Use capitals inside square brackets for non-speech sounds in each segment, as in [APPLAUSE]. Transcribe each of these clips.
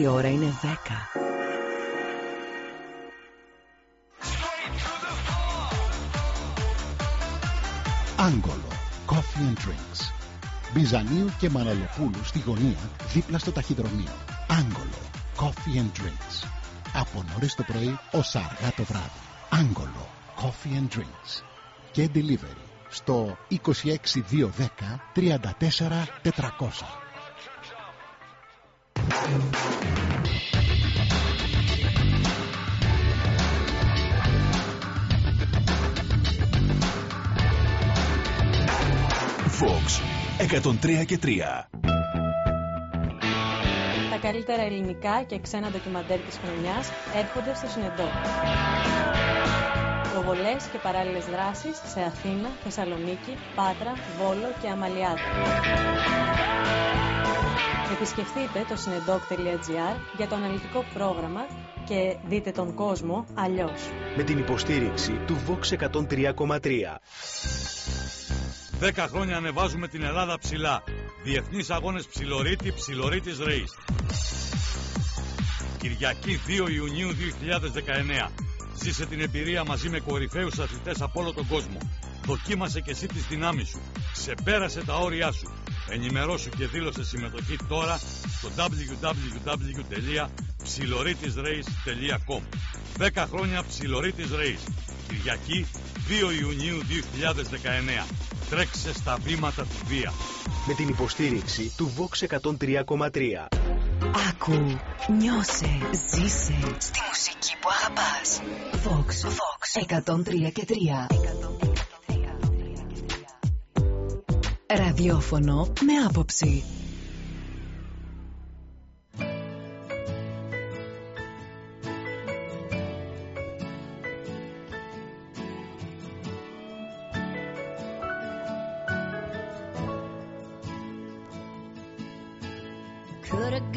η ώρα είναι 10. Άγγολο Coffee and Drinks. Μπιζανίου και Μαναλοπούλου στη γωνία δίπλα στο ταχυδρομείο. Άγγολο Coffee and Drinks. Από νωρίς το πρωί ως αργά το βράδυ. Άγγολο Coffee and Drinks. Και delivery στο 26210 34 Fox 103 και 3 Τα καλύτερα ελληνικά και ξένα ντοκιμαντέρ της χρονιάς έρχονται στο Συνεντό. Προβολές και παράλληλες δράσεις σε Αθήνα, Θεσσαλονίκη, Πάτρα, Βόλο και Αμαλιάδα. Επισκεφτείτε το συνεντόκ.gr για το αναλυτικό πρόγραμμα και δείτε τον κόσμο αλλιώς. Με την υποστήριξη του Vox 103,3. Δέκα χρόνια ανεβάζουμε την Ελλάδα ψηλά. Διεθνείς αγώνες ψιλορίτη, ψιλορίτης Race. Κυριακή 2 Ιουνίου 2019. Ζήσε την εμπειρία μαζί με κορυφαίους αθλητές από όλο τον κόσμο. Δοκίμασε και εσύ τις δυνάμεις σου. Ξεπέρασε τα όρια σου. Ενημερώσου και δήλωσε συμμετοχή τώρα στο www.ψιλορίτισrace.com 10 χρόνια Ψιλορίτης Race. Κυριακή 2 Ιουνίου 2019. Τρέξε στα βήματα του βίας. Με την υποστήριξη του Vox 103,3. Άκου, νιώσε, ζήσε στη μουσική που αγαπάς. Vox, Vox 103 και 3. Ραδιόφωνο με άποψη.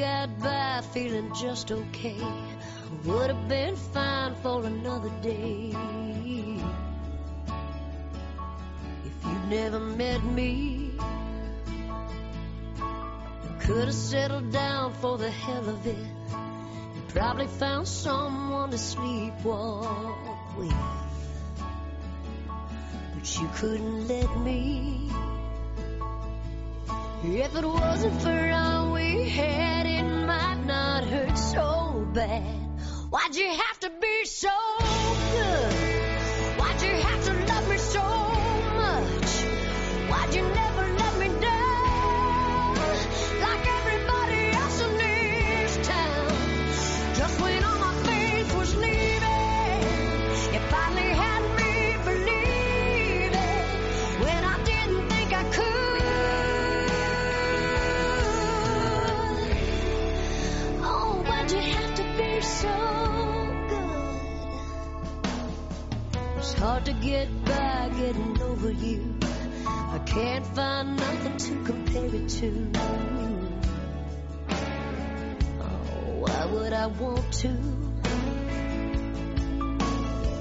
Got by feeling just okay. Would have been fine for another day. If you'd never met me, could have settled down for the hell of it. And probably found someone to sleepwalk with. But you couldn't let me. If it wasn't for all we had, it might not hurt so bad. Why'd you have to be so good? Why'd you have to love me so much? Why'd you never It's hard to get by getting over you. I can't find nothing to compare it to. Oh, why would I want to?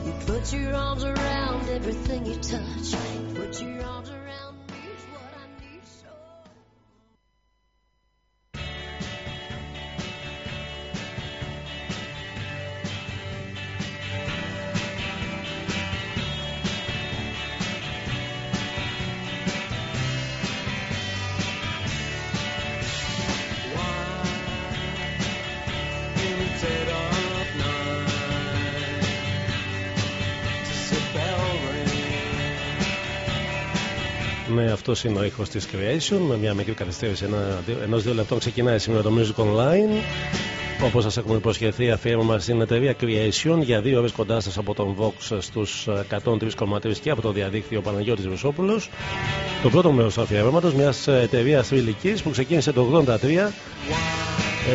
You put your arms around everything you touch. You put your arms αυτός είναι ο ήχος της Creation. Με μια μικρή καθυστέρηση ενός δύο λεπτών ξεκινάει σήμερα το Music Online. Όπως σας έχουμε υποσχεθεί, αφιέρωμα στην εταιρεία Creation για δύο ώρες κοντά σας από τον Vox στους 103,3 και από το διαδίκτυο Παναγιώτης Βεσόπουλο. Το πρώτο μέρος του αφιέρωματο μιας εταιρείας θρηλυκής που ξεκίνησε το 83.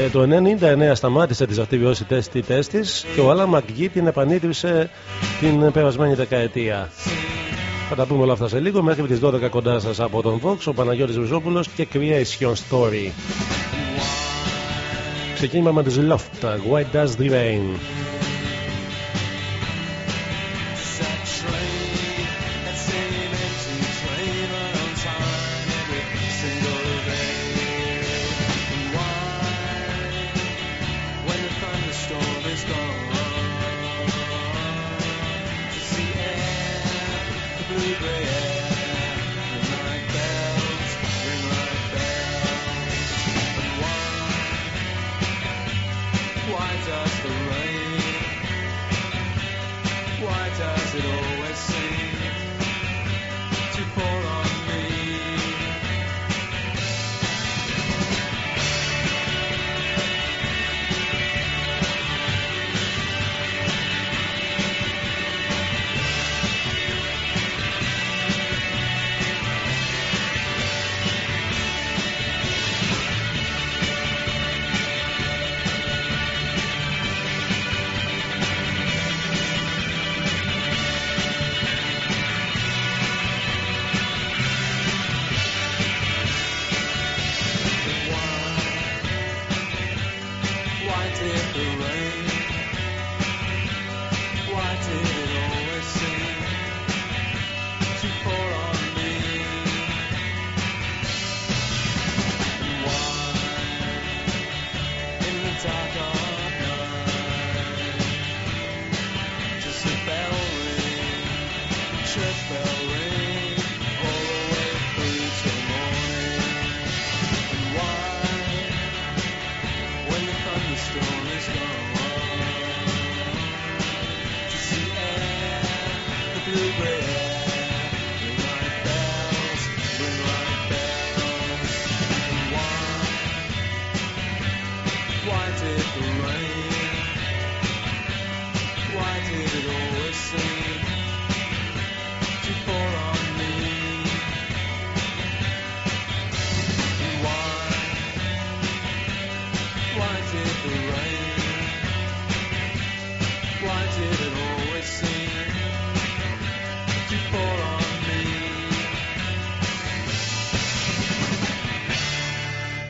Ε, το 99 σταμάτησε τις δραστηριότητε της και ο Άλα Μακγκή την επανίδρυσε την περασμένη δεκαετία. Θα τα πούμε όλα αυτά σε λίγο μέχρι τις 12 κοντά σας από τον Vox, ο Παναγιώτης Ριζόπουλος και Creation Story. Ξεκίνημα με τους Loft, Why Does the Rain;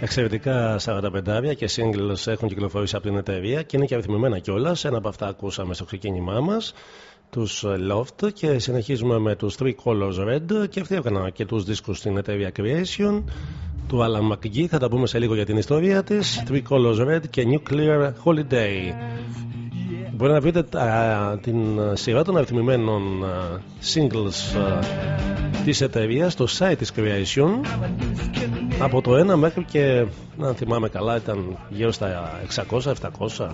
Εξαιρετικά 45 και singles έχουν κυκλοφορήσει από την εταιρεία και είναι και αριθμημένα κιόλας. Ένα από αυτά ακούσαμε στο ξεκίνημά μας, τους Loft, και συνεχίζουμε με τους Three Colors Red. Και αυτοί έκαναν και τους δίσκους στην εταιρεία Creation του Alan McGee. Θα τα πούμε σε λίγο για την ιστορία της. Three Colors Red και Nuclear Holiday. Μπορεί να βρείτε την σειρά των αριθμημένων singles της εταιρείας στο site της Creation. Από το 1 μέχρι και αν θυμάμαι καλά ήταν γύρω στα 600-700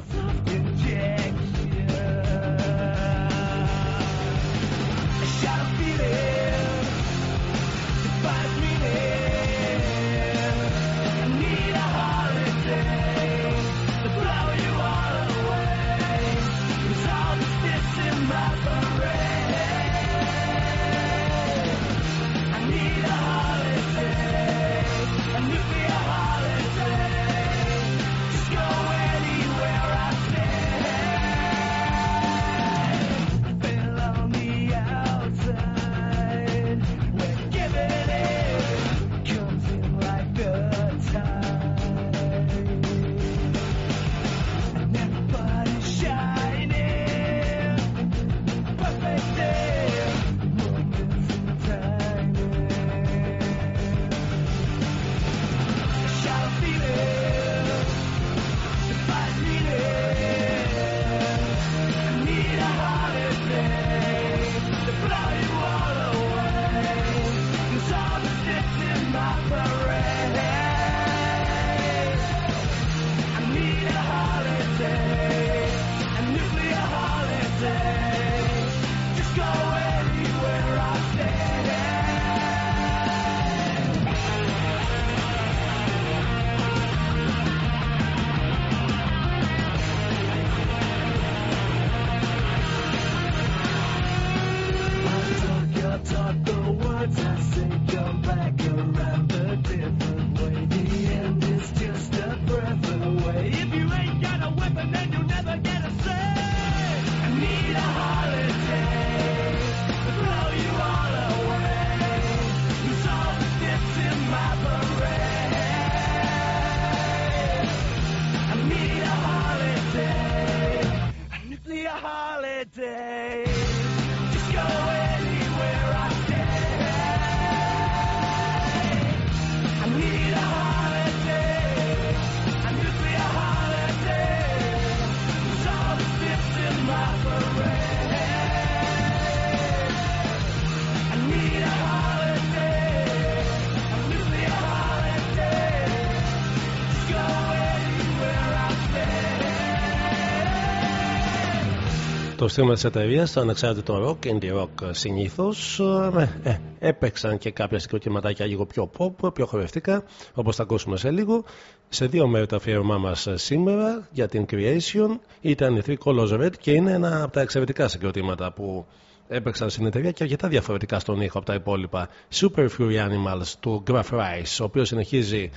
το στήμα της εταιρεία, το ανεξάρτητο rock, indie rock συνήθως. Ε, ε, έπαιξαν και κάποια συγκροτηματάκια λίγο πιο pop, πιο χορευτικά, όπως θα ακούσουμε σε λίγο. Σε δύο μέρη το αφιέρωμά μας σήμερα για την Creation ήταν η Three Colors Red και είναι ένα από τα εξαιρετικά συγκροτήματα που έπαιξαν στην εταιρεία και αρκετά διαφορετικά στον ήχο από τα υπόλοιπα. Super Fury Animals του Graph Rice, ο οποίος συνεχίζει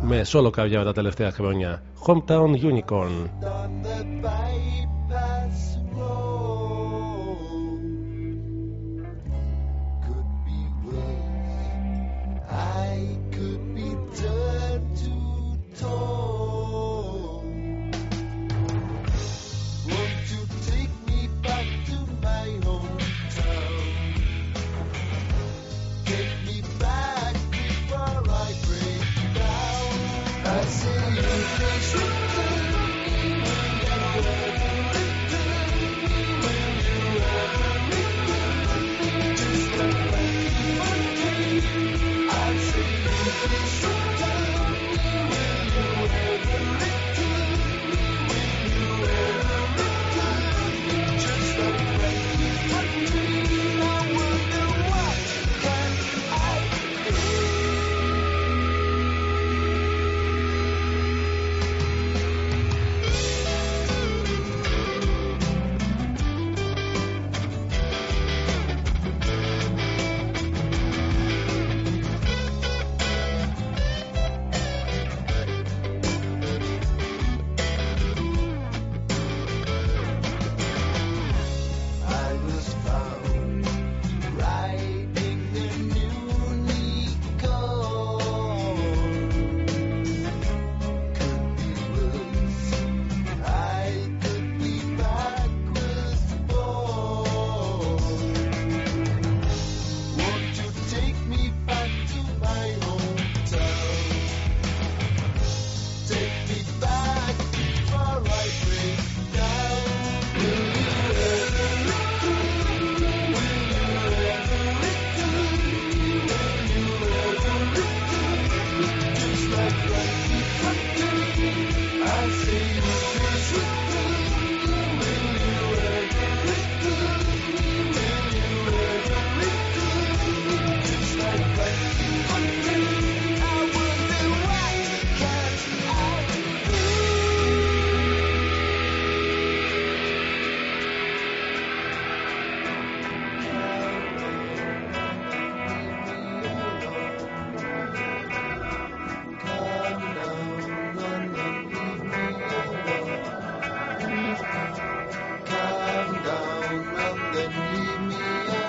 με solo καρδιά τα τελευταία χρόνια. Hometown Unicorn.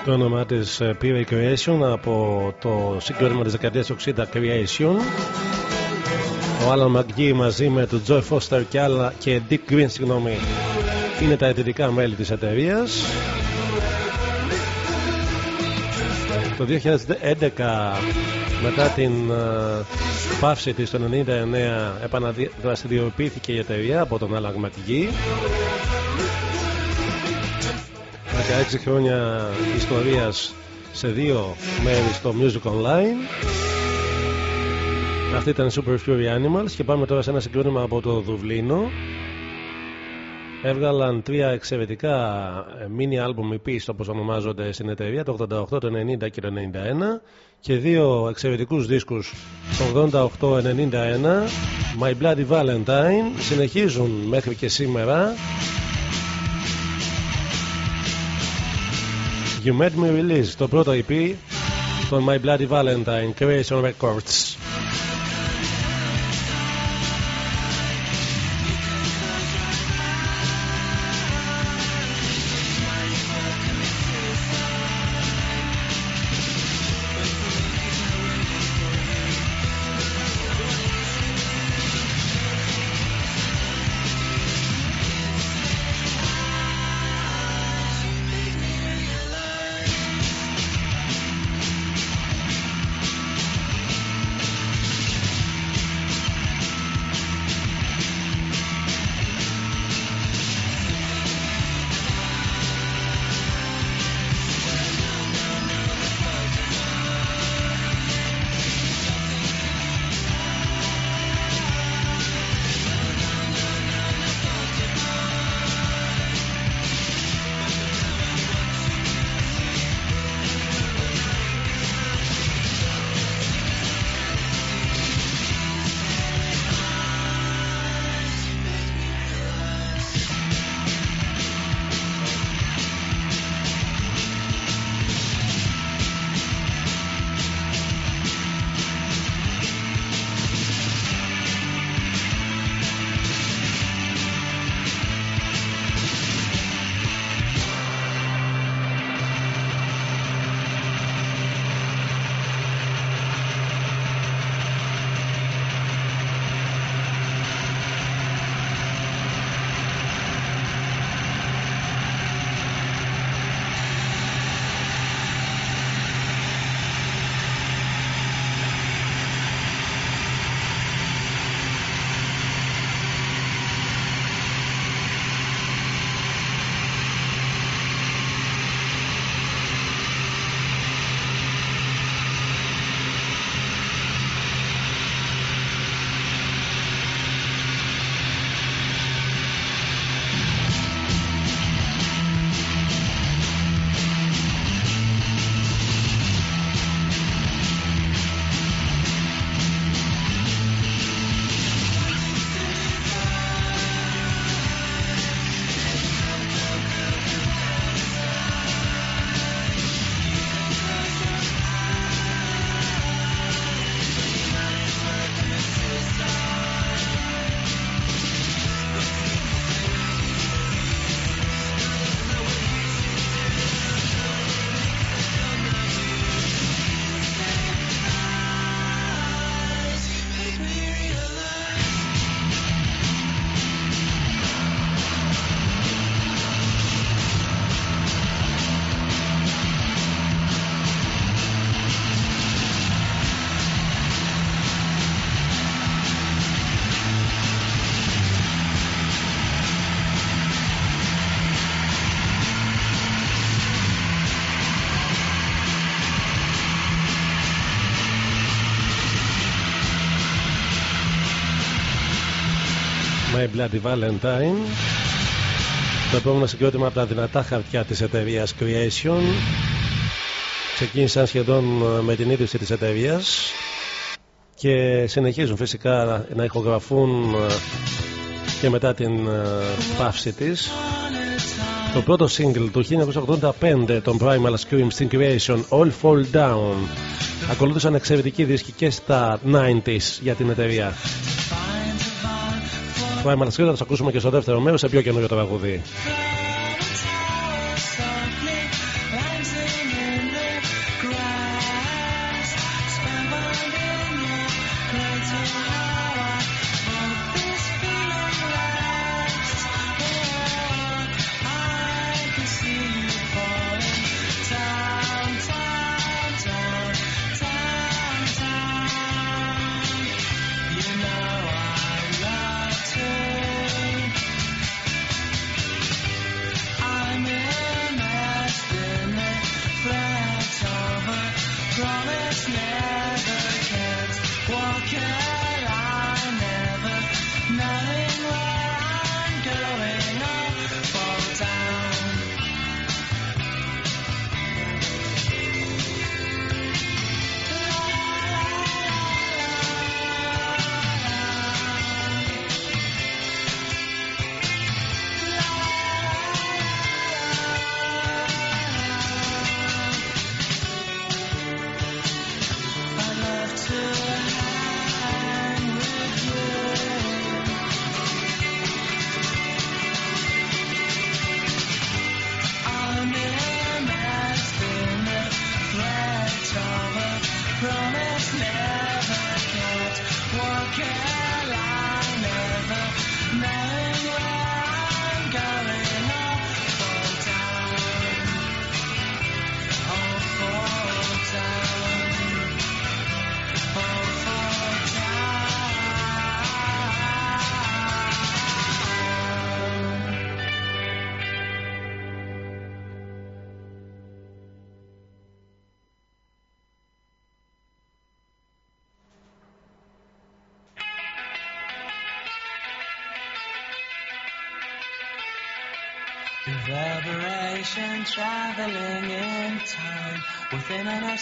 Το όνομα της ε, πήρε Creation από το συγκρότημα της δεκαετίας 60 Creation. Ο Alan McGee μαζί με τον Joy Foster και, άλλα, και Dick Green, συγγνώμη, είναι τα αιτητικά μέλη της εταιρείας. Το 2011 μετά την uh, πάυση της το 1999 επαναδραστηριοποιήθηκε η εταιρεία από τον Alan McGee 16 χρόνια ιστορίας σε δύο μέρη στο Music Online. Αυτή ήταν Super Fury Animals και πάμε τώρα σε ένα συγκρότημα από το Δουβλίνο. Έβγαλαν τρία εξαιρετικά ε, mini album EPs όπως ονομάζονται στην εταιρεία το 88, το 90 και το 91 και δύο εξαιρετικούς δίσκους το 88-91 My Bloody Valentine. Συνεχίζουν μέχρι και σήμερα You Made Me Release, το πρώτο EP των My Bloody Valentine, Creation Records. My Bloody Valentine. Το επόμενο συγκρότημα από τα δυνατά χαρτιά της εταιρείας Creation. Ξεκίνησαν σχεδόν με την ίδρυση της εταιρείας και συνεχίζουν φυσικά να ηχογραφούν και μετά την πάυση της. Το πρώτο single του 1985 των Primal Scream στην Creation All Fall Down ακολούθησαν εξαιρετικοί δίσκοι και στα 90s για την εταιρεία. Primal Scream θα τους ακούσουμε και στο δεύτερο μέρος σε πιο καινούριο τραγουδί. Reverberation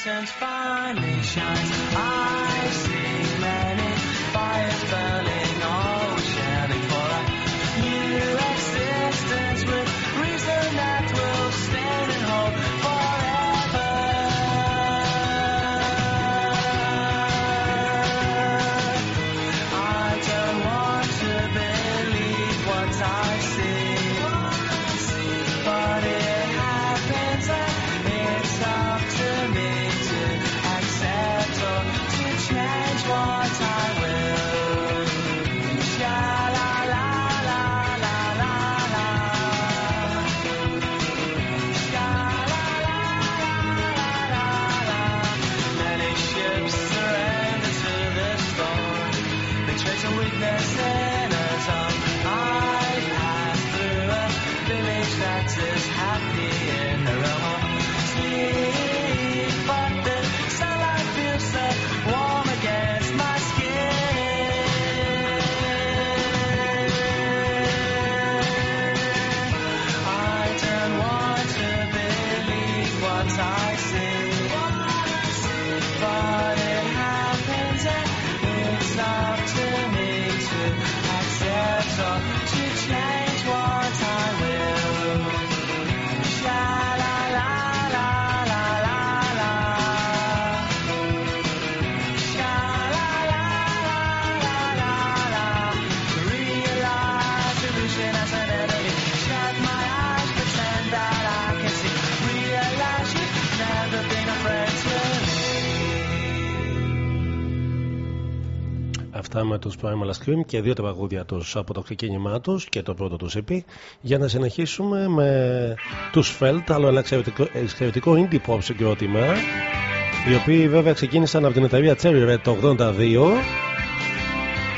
Innocence finally shines. Αυτά με τους Primal Scream και δύο τραγούδια τους από το ξεκίνημά τους και το πρώτο τους EP για να συνεχίσουμε με τους Felt, άλλο ένα εξαιρετικό, εξαιρετικό indie pop συγκρότημα οι οποίοι βέβαια ξεκίνησαν από την εταιρεία Cherry Red το 82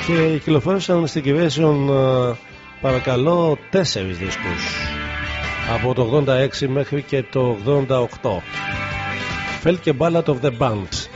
και κυκλοφόρησαν στην Creation ε, παρακαλώ τέσσερις δίσκους από το 86 μέχρι και το 88 Felt και Ballad of the Bands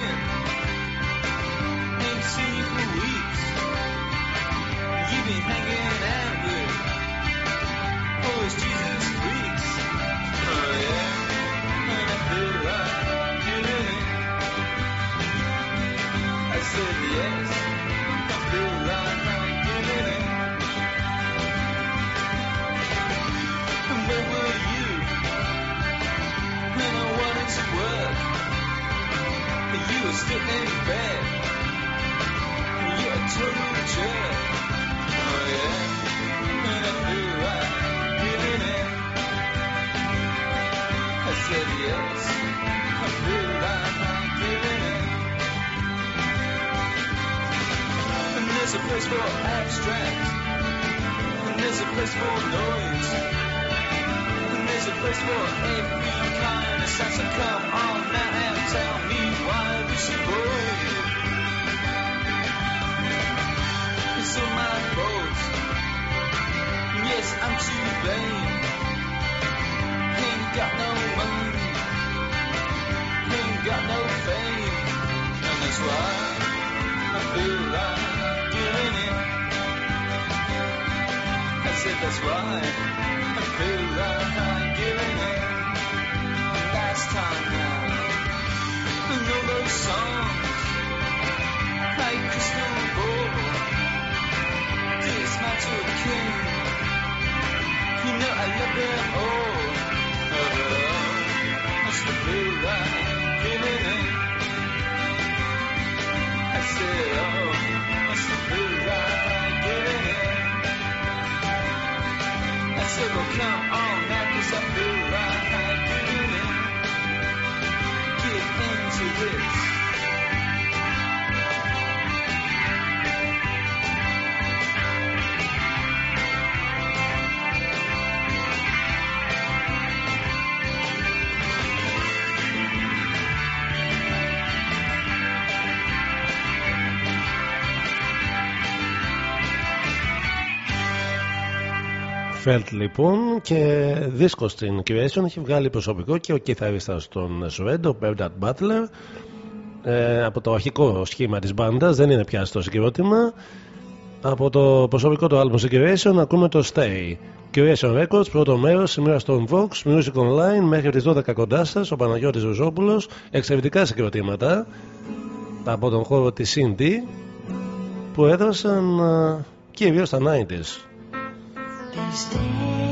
Felt λοιπόν και δίσκο στην Creation έχει βγάλει προσωπικό και ο κιθαρίστας των Σουέντ, ο Bernard Butler ε, από το αρχικό σχήμα της μπάντας δεν είναι πια στο συγκρότημα. Από το προσωπικό του album Creation ακούμε το Stay. Creation Records, πρώτο μέρος, σημείο στον Vox, Music Online, μέχρι τις 12 κοντά σας, ο Παναγιώτης Ροζόπουλος, εξαιρετικά συγκροτήματα από τον χώρο της Cindy που έδωσαν ε, κυρίως τα 90s. these days.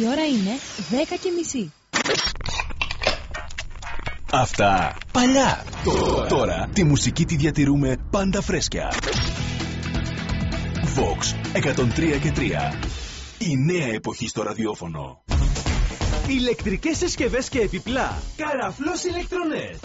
Η ώρα είναι 10 και μισή. Αυτά παλιά. Τώρα. Τώρα τη μουσική τη διατηρούμε πάντα φρέσκια. Vox 103 και 3. Η νέα εποχή στο ραδιόφωνο. Ηλεκτρικές συσκευές και επιπλά. Καραφλός ηλεκτρονέτ.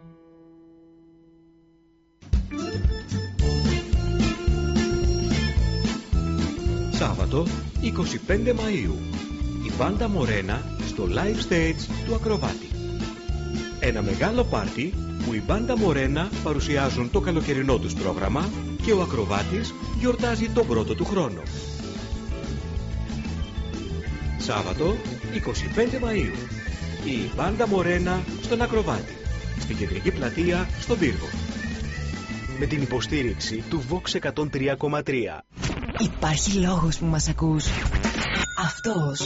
Σάββατο 25 Μαΐου η μπάντα Μορένα στο live stage του Ακροβάτη. Ένα μεγάλο πάρτι που η μπάντα Μορένα παρουσιάζουν το καλοκαιρινό τους πρόγραμμα και ο Ακροβάτης γιορτάζει τον πρώτο του χρόνο. Σάββατο 25 Μαΐου η μπάντα Μορένα στον Ακροβάτη στην κεντρική πλατεία στον Πύργο. Με την υποστήριξη του Vox 103,3. Υπάρχει λόγος που μας ακούς. Αυτός.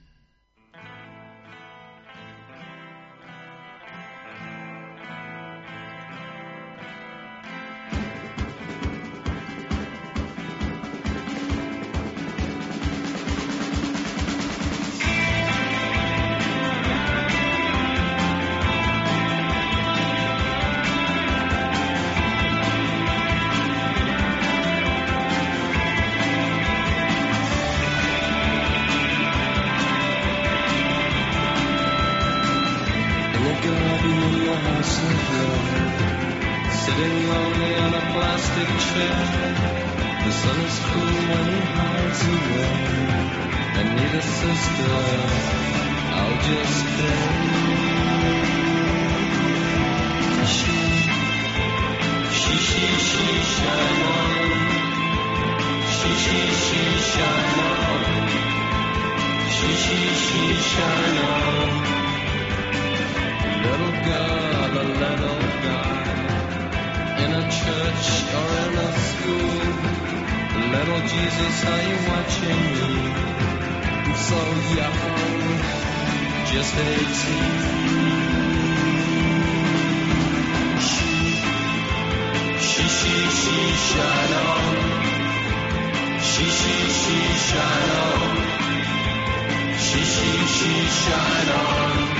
The house sitting lonely on a plastic chair. The sun is cool when he hides away. I need a sister, I'll just stay. She, she, she, she, shine on. She, she, she, shine on. She, she, she, shine on. Little girl, little guy, in a church or in a school. Little Jesus, are you watching me? I'm so young, just eighteen. She, she, she, she, shine on. She, she, she, shine on. She, she, she, shine on.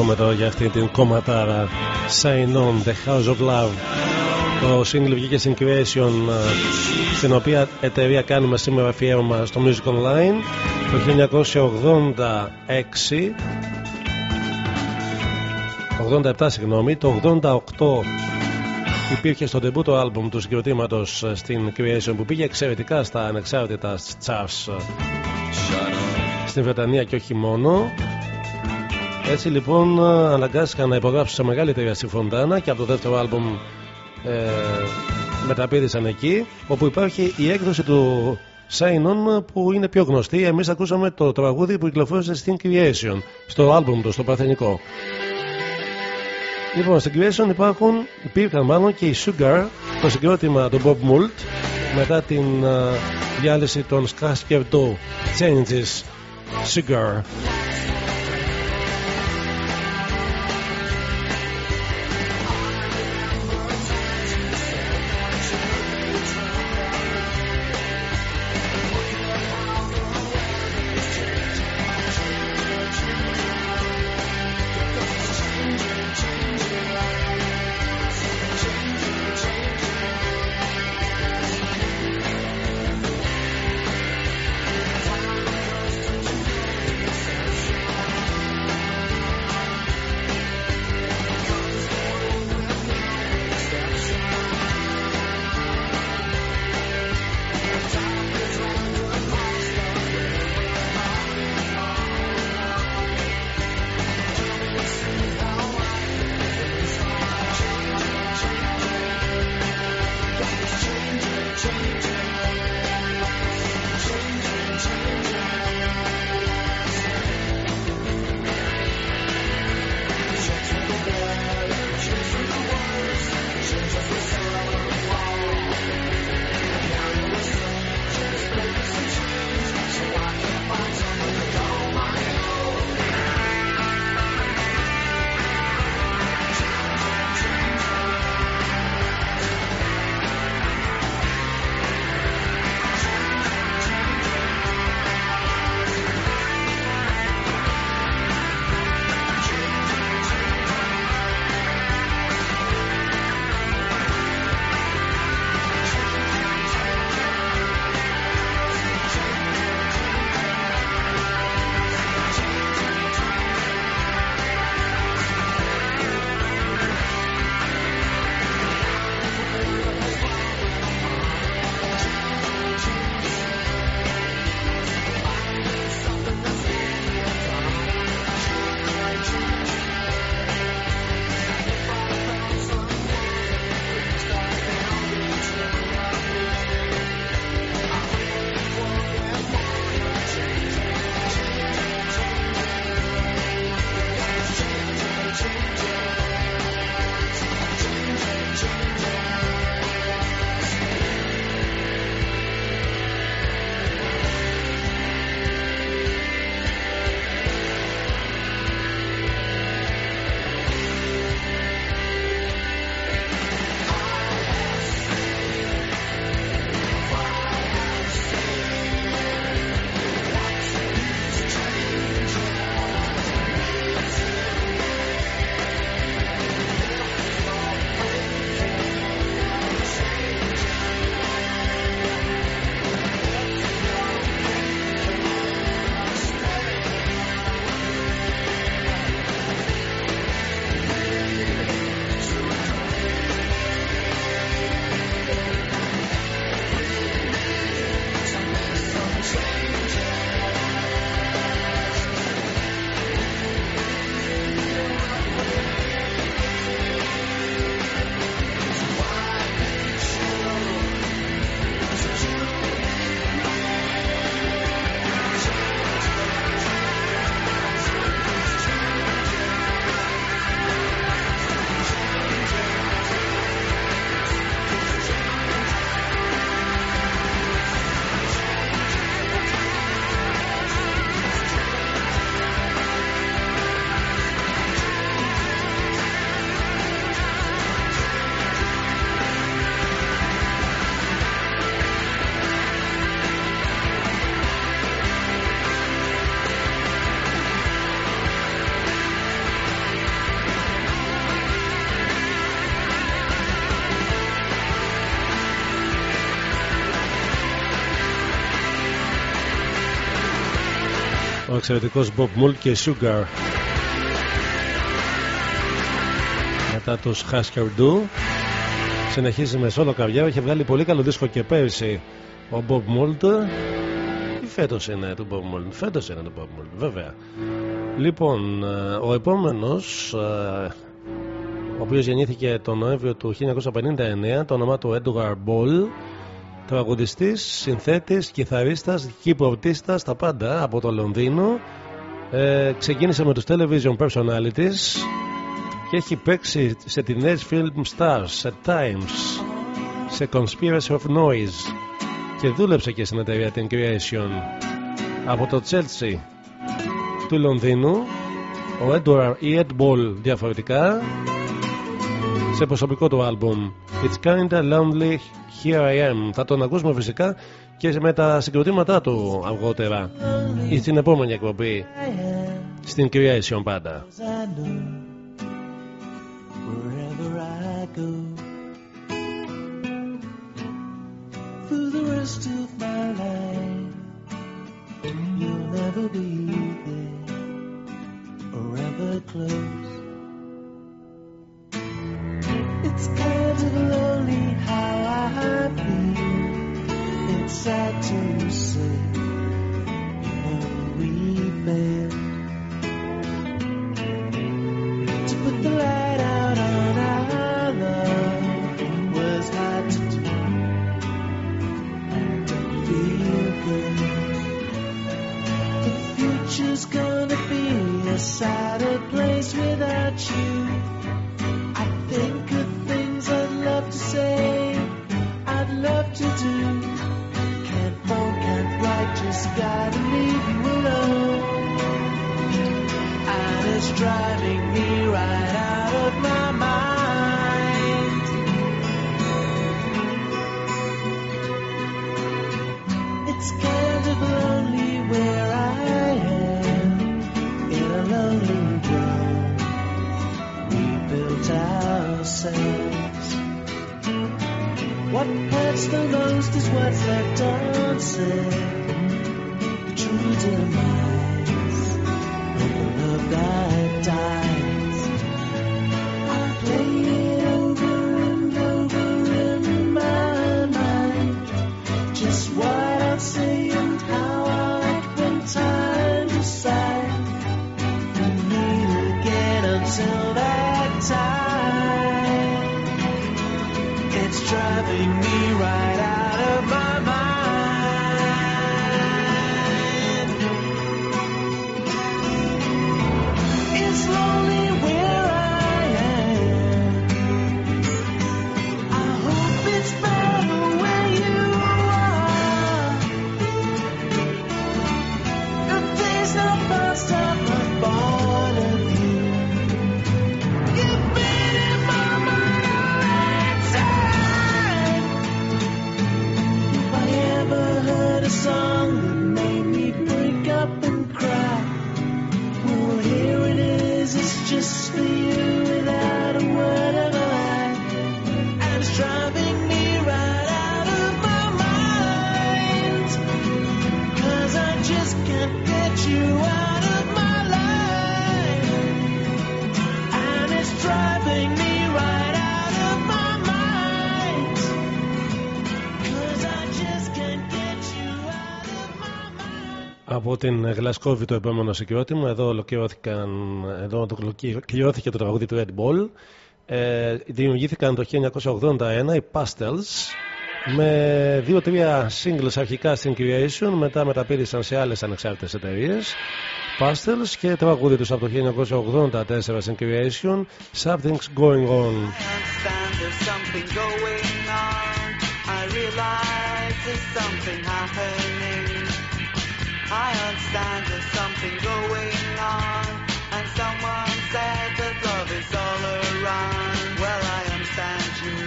Πούμε τώρα για αυτή την κομματάρα. Sign On The House of Love. Το single βγήκε στην Creation ε, στην οποία εταιρεία κάνουμε σήμερα αφιέρωμα στο Music Online. Το 1986 87 συγγνώμη. Το 88 υπήρχε στο τεμπούτο άλμπουμ του συγκροτήματος ε, στην Creation που πήγε εξαιρετικά στα ανεξάρτητα charts ε, στην Βρετανία και όχι μόνο έτσι λοιπόν ε, αναγκάστηκαν να υπογράψουν σε μεγάλη εταιρεία στη Φοντάνα και από το δεύτερο άλμπουμ ε, μεταπίδησαν εκεί όπου υπάρχει η έκδοση του Sign On που είναι πιο γνωστή εμείς ακούσαμε το τραγούδι που κυκλοφόρησε στην Creation στο άλμπουμ του, στο παρθενικό Λοιπόν, στην Creation υπάρχουν, υπήρχαν μάλλον και οι Sugar, το συγκρότημα του Bob Mould μετά την uh, διάλυση των Skasker του Changes Sugar. Εξαιρετικός Bob Mould και Sugar. Μετά τους Husker Du. Συνεχίζει με σόλο καβιά. Έχει βγάλει πολύ καλό δίσκο και πέρυσι ο Bob Mould. Ή φέτος είναι του Bob Mould. Φέτος είναι του Bob Mould, βέβαια. Λοιπόν, ε, ο επόμενος ε, ο οποίος γεννήθηκε τον Νοέμβριο του 1959 το όνομά του Edgar Ball τραγουδιστής, συνθέτης, κιθαρίστας, κυπροτίστας, τα πάντα από το Λονδίνο. Ε, ξεκίνησε με τους television personalities και έχει παίξει σε ταινίες film stars, σε Times σε Conspiracy of Noise και δούλεψε και στην εταιρεία την Creation. Από το Chelsea του Λονδίνου ο Edward ή Ed Ball διαφορετικά. Σε προσωπικό του άλμπουμ It's Kinda Lonely Here I Am θα τον ακούσουμε φυσικά και με τα συγκροτήματά του αργότερα ή στην επόμενη εκπομπή στην Creation πάντα wherever I go. For the rest of my life, you'll never be there or ever close. It's kind of lonely how I feel. It's sad to say, know we failed. To put the light out on our love was hard to do. Don't feel good. The future's gonna be a sadder place without you. I think to say, I'd love to do. Can't phone, can't write, just gotta leave you alone. It's driving What hurts the most is what's left unsaid. The true demise of the love that dies. Από την Γλασκόβη το επόμενο συγκρότημα. Εδώ ολοκληρώθηκαν, εδώ ολοκληρώθηκε το τραγούδι του Red Ball. Ε, δημιουργήθηκαν το 1981 οι Pastels με δύο-τρία singles αρχικά στην Creation, μετά μεταπήρησαν σε άλλες ανεξάρτητες εταιρείες. Pastels και τραγούδι τους από το 1984 στην Creation, Something's Going On. understand there's something going on. I understand there's something going on. And someone said that love is all around. Well, I understand you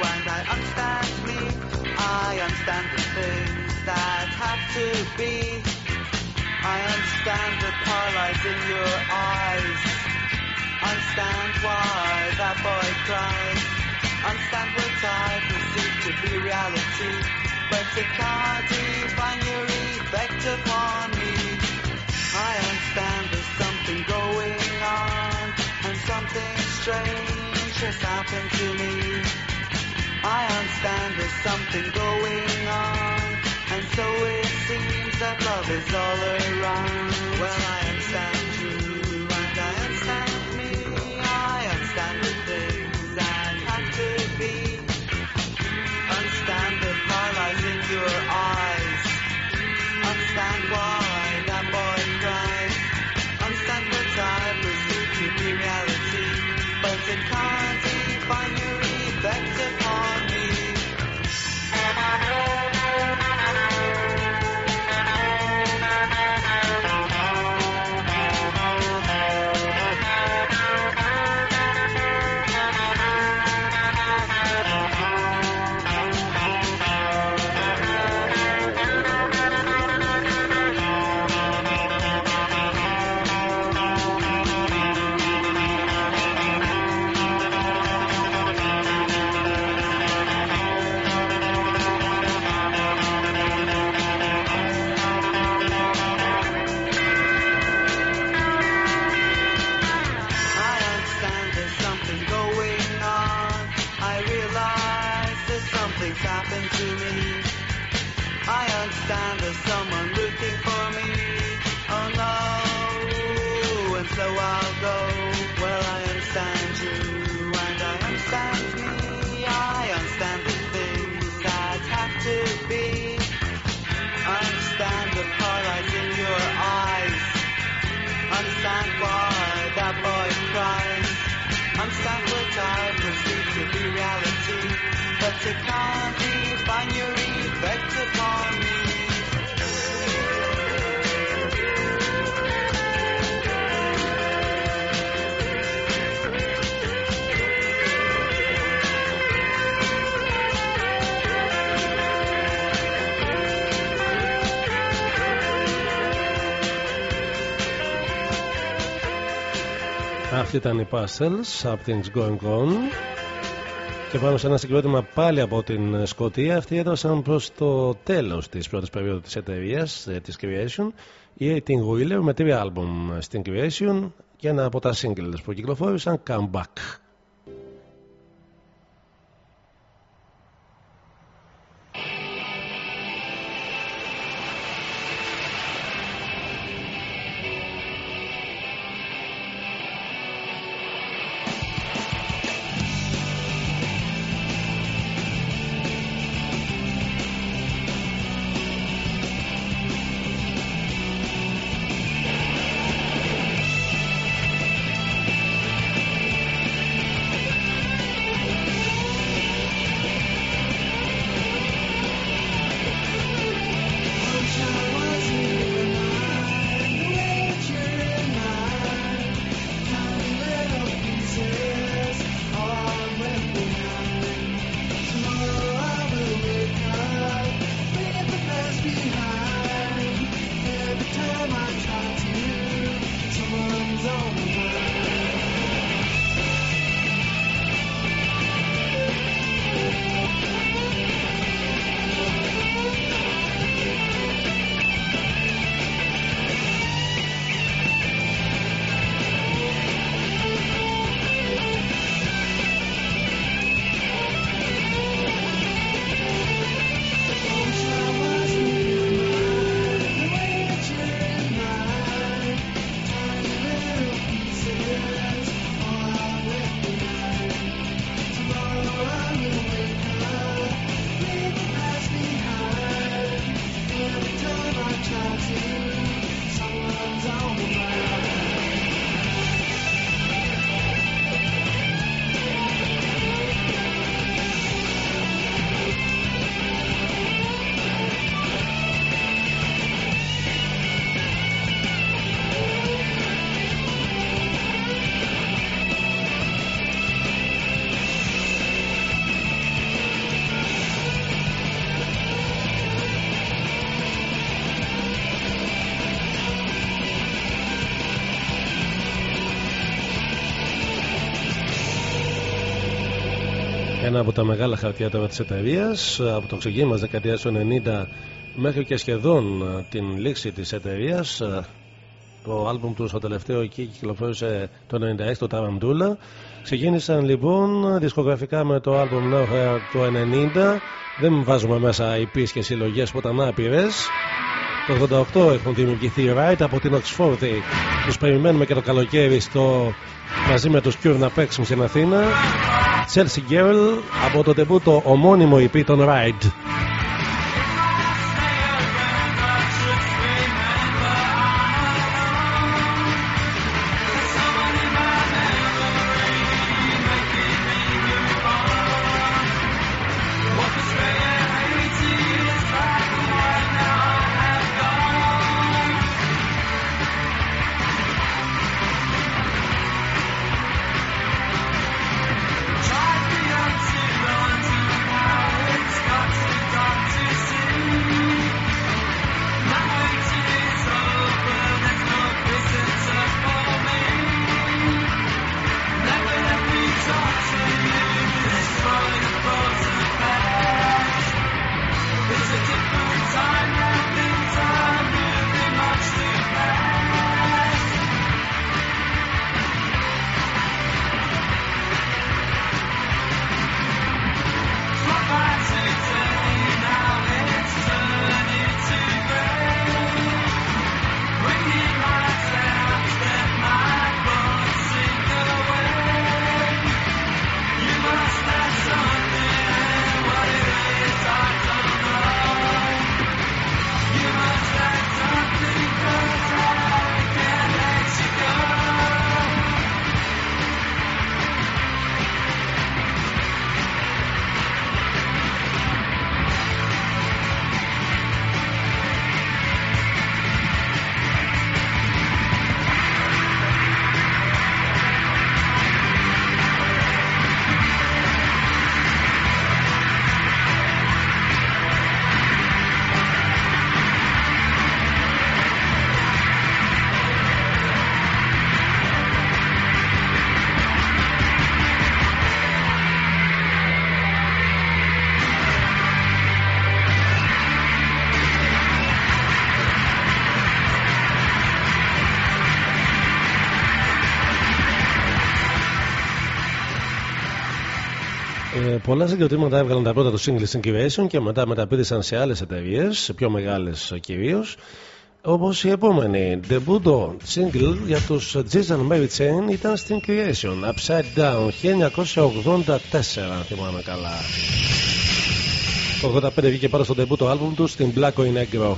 and I understand me. I understand the things that have to be. I understand the paralyze in your eyes. Understand why that boy cries. Understand what I perceive to be reality. But it can't define your effect upon me. I understand there's something going on, and something strange has happened to me. I understand there's something going on, and so it seems that love is all around. Well, I But it can't define your effect upon me. Αυτή ήταν η Parcels, Something's Going On. Και πάνω σε ένα συγκρότημα πάλι από την Σκωτία, αυτοί έδωσαν προς το τέλος της πρώτης περίοδου της εταιρείας της Creation. Η 18 Wheeler με τρία άλμπουμ στην Creation και ένα από τα singles που κυκλοφόρησαν Come Ένα από τα μεγάλα χαρτιά τώρα της εταιρείας από το ξεκίνημα της δεκαετίας του 90 μέχρι και σχεδόν την λήξη της εταιρείας το άλμπουμ τους στο τελευταίο εκεί κυκλοφόρησε το 96 το Tarantula. Ξεκίνησαν λοιπόν δισκογραφικά με το άλμπουμ No Hair το 90. Δεν βάζουμε μέσα EPs και συλλογές που ήταν άπειρες. Το 88 έχουν δημιουργηθεί Right από την Oxford. Τους περιμένουμε και το καλοκαίρι στο μαζί με τους Cure να παίξουν στην Αθήνα. Chelsea Girl από το τεμπού το ομώνυμο EP των Ride. Πολλά συγκροτήματα έβγαλαν τα πρώτα τους single Incubation και μετά μεταπίδησαν σε άλλες εταιρείες, σε πιο μεγάλες κυρίως. Όπως η επόμενη, debut single για τους Jason Mary Chain ήταν στην Creation, Upside Down, 1984, αν θυμάμαι καλά. Το 85 βγήκε πάνω στο debut το album τους στην Black or Negro.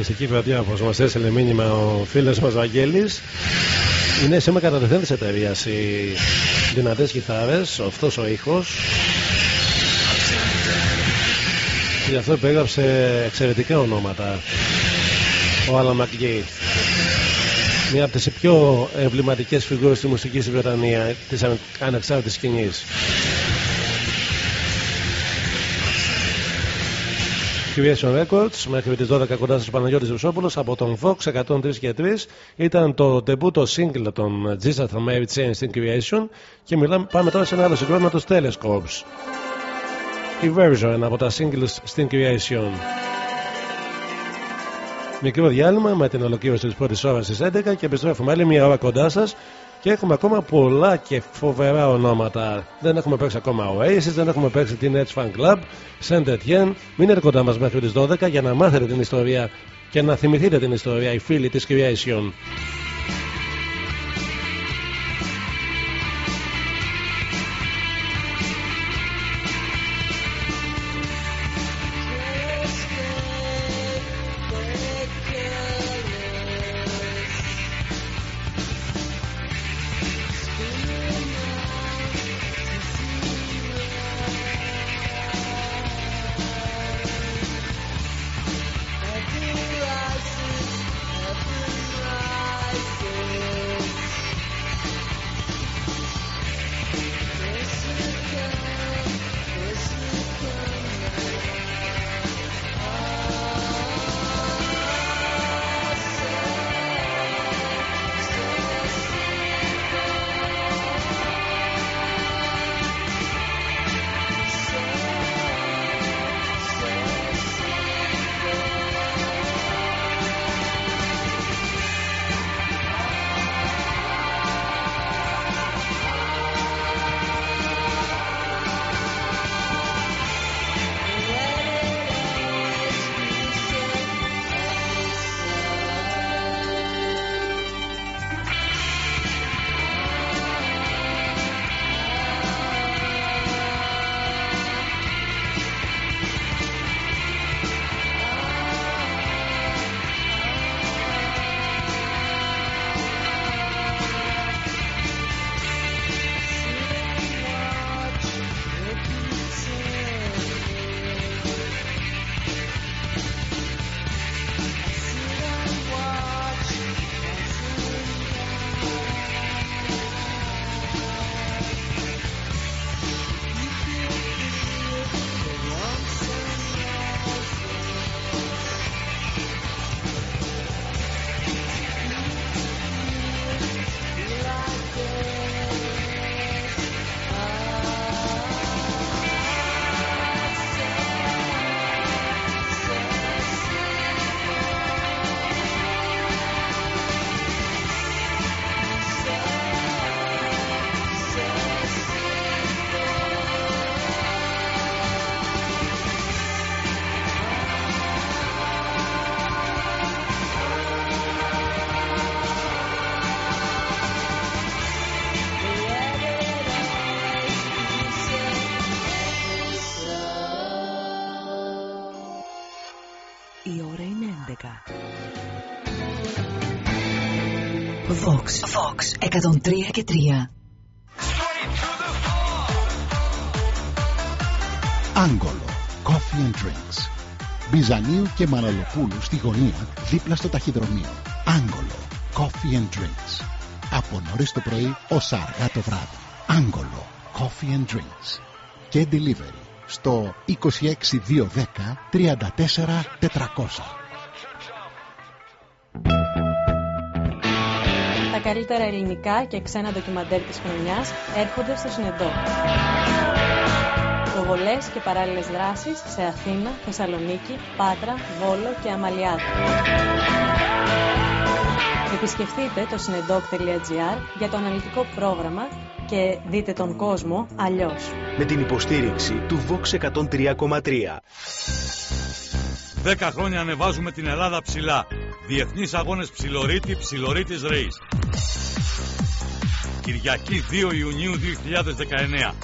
Κιθαριστική βραδιά όπω μας έστειλε μήνυμα ο φίλος μας Βαγγέλης. Είναι σήμερα κατατεθέν τη εταιρεία οι δυνατές κιθάρες, αυτός ο ήχος. και γι' αυτό υπέγραψε εξαιρετικά ονόματα ο Άλα Μακγκέι μια από τις πιο εμβληματικές φιγούρες στη μουσικής στη Βρετανίας της ανεξάρτητης σκηνής Creation Records μέχρι τις 12 κοντά σας Παναγιώτης Ρουσόπουλος από τον Vox 103 και 3 ήταν το το single των Jesus from Mary Chain στην Creation και μιλάμε, πάμε τώρα σε ένα άλλο συγκρότημα τους Telescopes. Η Version από τα singles στην Creation. Μικρό διάλειμμα με την ολοκλήρωση της πρώτης ώρας στις 11 και επιστρέφουμε άλλη μια ώρα κοντά σας και έχουμε ακόμα πολλά και φοβερά ονόματα. Δεν έχουμε παίξει ακόμα Oasis, δεν έχουμε παίξει την Edge Fan Club, Saint Etienne. Μείνετε κοντά μας μέχρι τις 12 για να μάθετε την ιστορία και να θυμηθείτε την ιστορία οι φίλοι της Creation. Η Vox, Vox 103 και 3. Άγγολο. Coffee and Drinks. Μπιζανίου και Μαναλοπούλου στη γωνία δίπλα στο ταχυδρομείο. Άγγολο. Coffee and Drinks. Από νωρίς το πρωί ως αργά το βράδυ. Άγγολο. Coffee and Drinks. Και delivery στο 26210 34 400. Τα καλύτερα ελληνικά και ξένα ντοκιμαντέρ της χρονιάς έρχονται στο Συνεντό. Προβολές και παράλληλες δράσεις σε Αθήνα, Θεσσαλονίκη, Πάτρα, Βόλο και Αμαλιάδα. Επισκεφτείτε το συνεντόκ.gr για το αναλυτικό πρόγραμμα και δείτε τον κόσμο αλλιώς. Με την υποστήριξη του Vox 103,3. Δέκα χρόνια ανεβάζουμε την Ελλάδα ψηλά. Διεθνείς αγώνες ψιλορίτη, ψιλορίτης ρέις. Κυριακή 2 Ιουνίου 2019.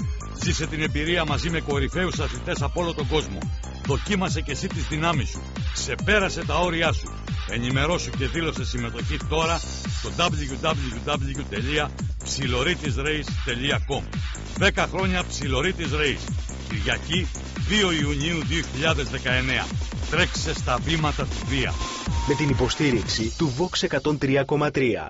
Ζήσε την εμπειρία μαζί με κορυφαίους αθλητές από όλο τον κόσμο. Δοκίμασε και εσύ τις δυνάμεις σου. Ξεπέρασε τα όρια σου. Ενημερώσου και δήλωσε συμμετοχή τώρα στο www.ψιλορίτισrace.com 10 χρόνια Ψιλορίτης Race. Κυριακή 2 Ιουνίου 2019. Τρέξε στα βήματα του Δία. Με την υποστήριξη του Vox 103,3.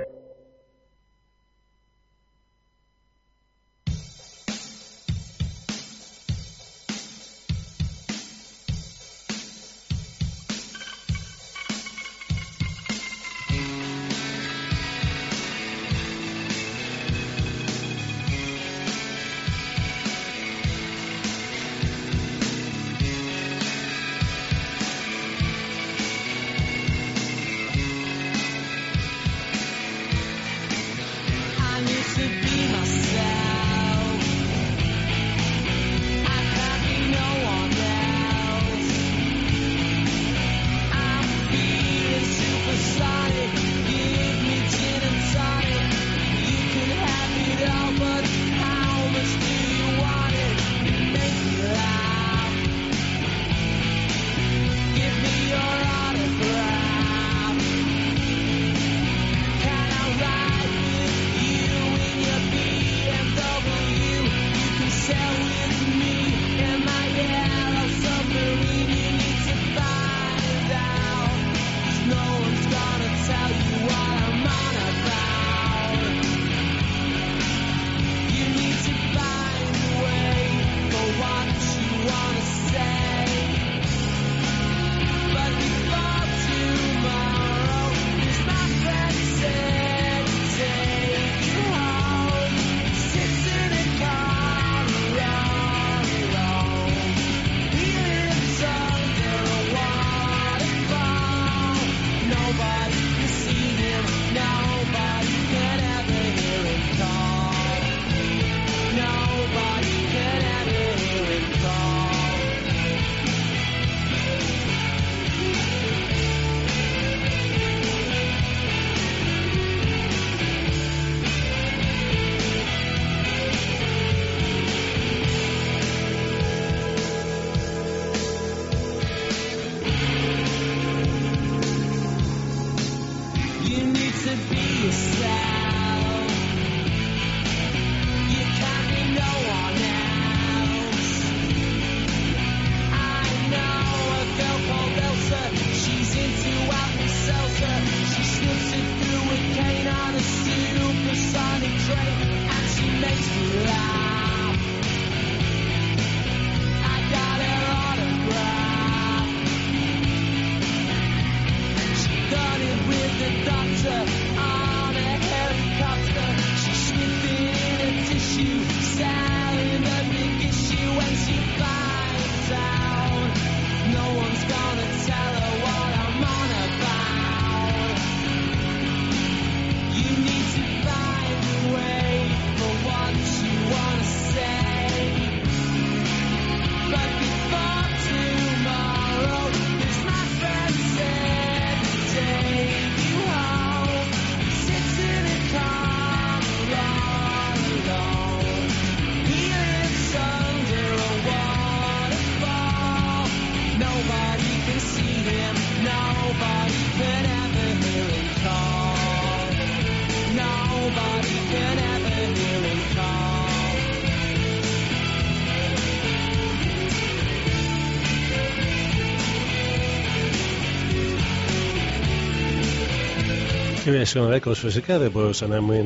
Κύριε Σιωνρέκος φυσικά δεν μπορούσε να μην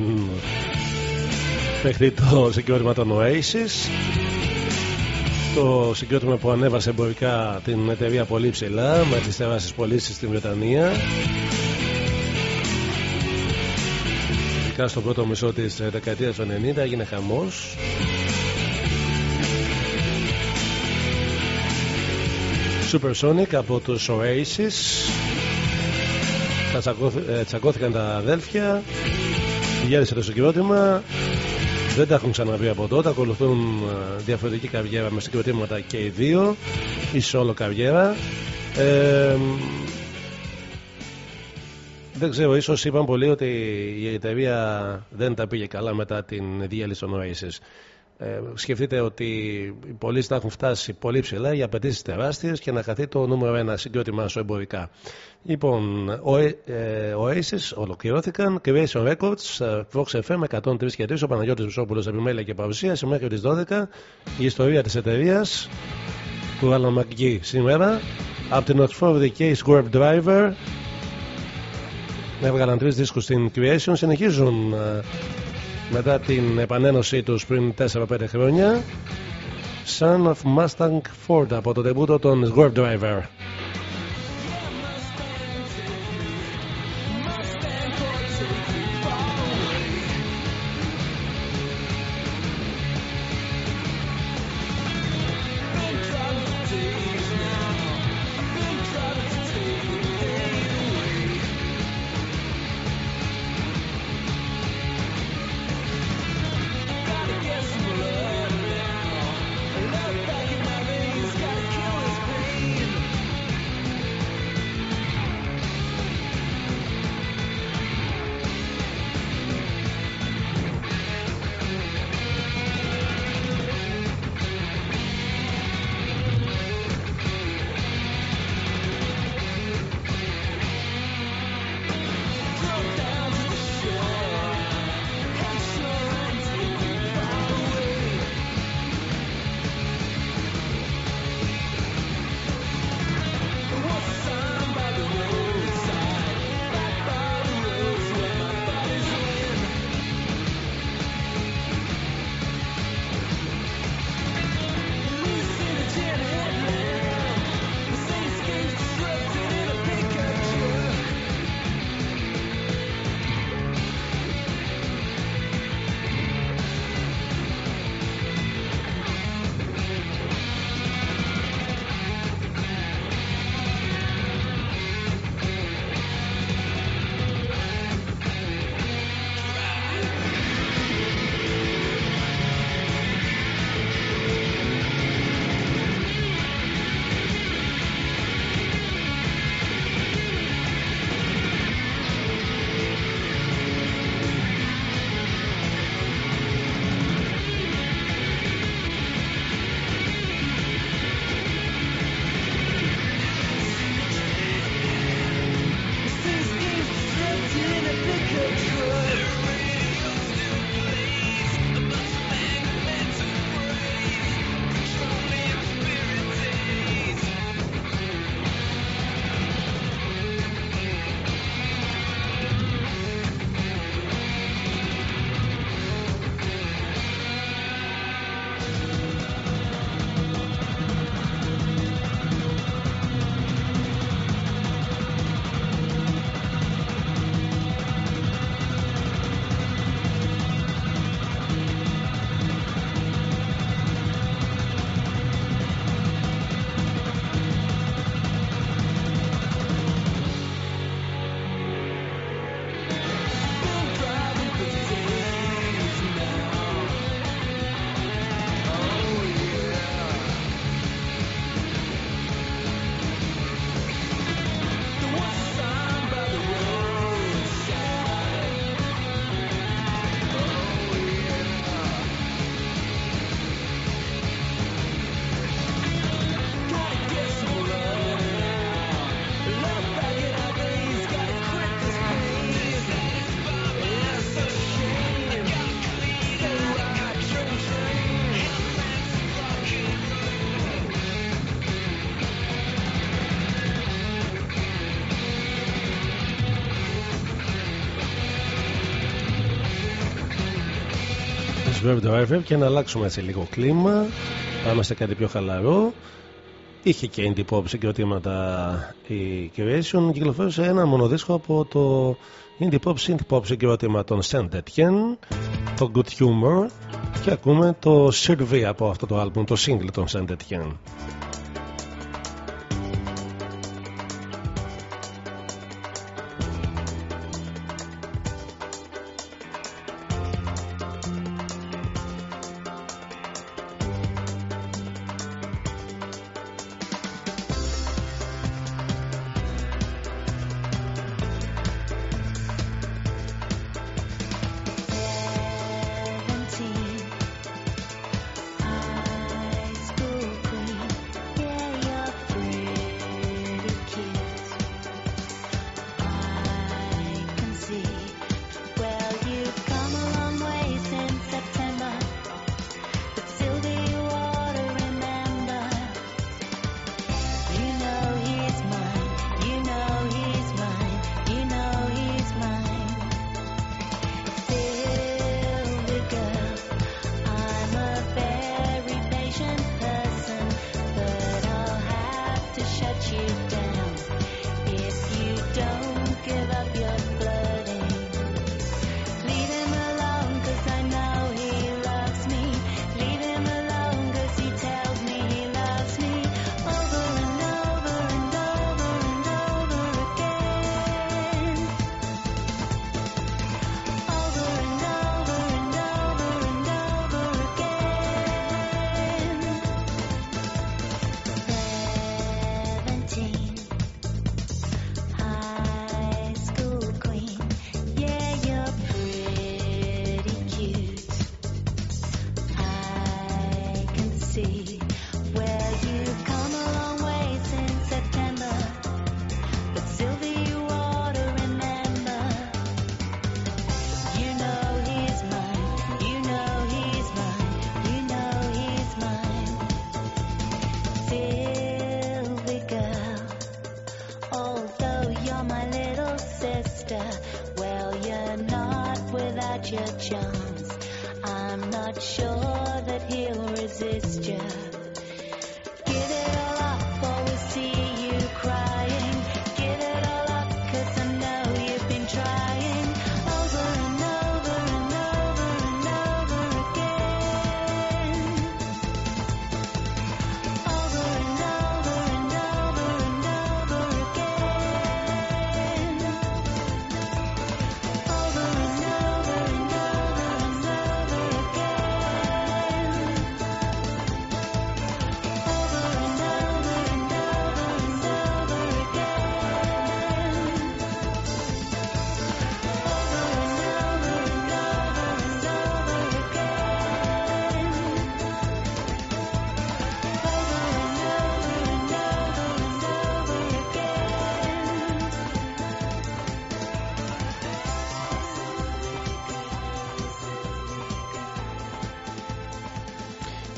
παιχτεί το συγκρότημα των Oasis. Το συγκρότημα που ανέβασε εμπορικά την εταιρεία πολύ ψηλά με τις τεράστιες πωλήσεις στην Βρετανία. Ειδικά στο πρώτο μισό της δεκαετίας του 90 έγινε χαμός. Supersonic από τους Oasis τα τσακώθη- ε, τσακώθηκαν τα αδέλφια γύρισε το συγκρότημα δεν τα έχουν ξαναβρει από τότε ακολουθούν ε, διαφορετική καριέρα με συγκροτήματα και οι δύο η solo καριέρα ε, Δεν ξέρω, ίσως είπαν πολλοί ότι η εταιρεία δεν τα πήγε καλά μετά την διέλυση των Oasis. Ε, σκεφτείτε ότι οι πωλήσεις θα έχουν φτάσει πολύ ψηλά, οι απαιτήσεις τεράστιες και να χαθεί το νούμερο ένα συγκρότημά σου εμπορικά. Λοιπόν, ο ε, Oasis ολοκληρώθηκαν, Creation Records, ε, Vox FM 103 και 3, ο Παναγιώτης Βουσόπουλος επιμέλεια και παρουσίαση μέχρι τις 12, η ιστορία της εταιρείας του Alan McGee σήμερα, από την Oxford και η Swerve Driver, έβγαλαν τρεις δίσκους στην Creation, συνεχίζουν ε, μετά την επανένωσή τους πριν 4-5 χρόνια. Son of Mustang Ford από το τεμπούτο των Swerve Driver Swerve Driver και να αλλάξουμε έτσι λίγο κλίμα. Πάμε σε κάτι πιο χαλαρό. Είχε και indie pop συγκροτήματα η Creation. Κυκλοφόρησε ένα μονοδίσκο από το indie pop synth pop συγκρότημα των Saint Etienne, το Good Humor και ακούμε το Survey από αυτό το album, το single των Saint Etienne.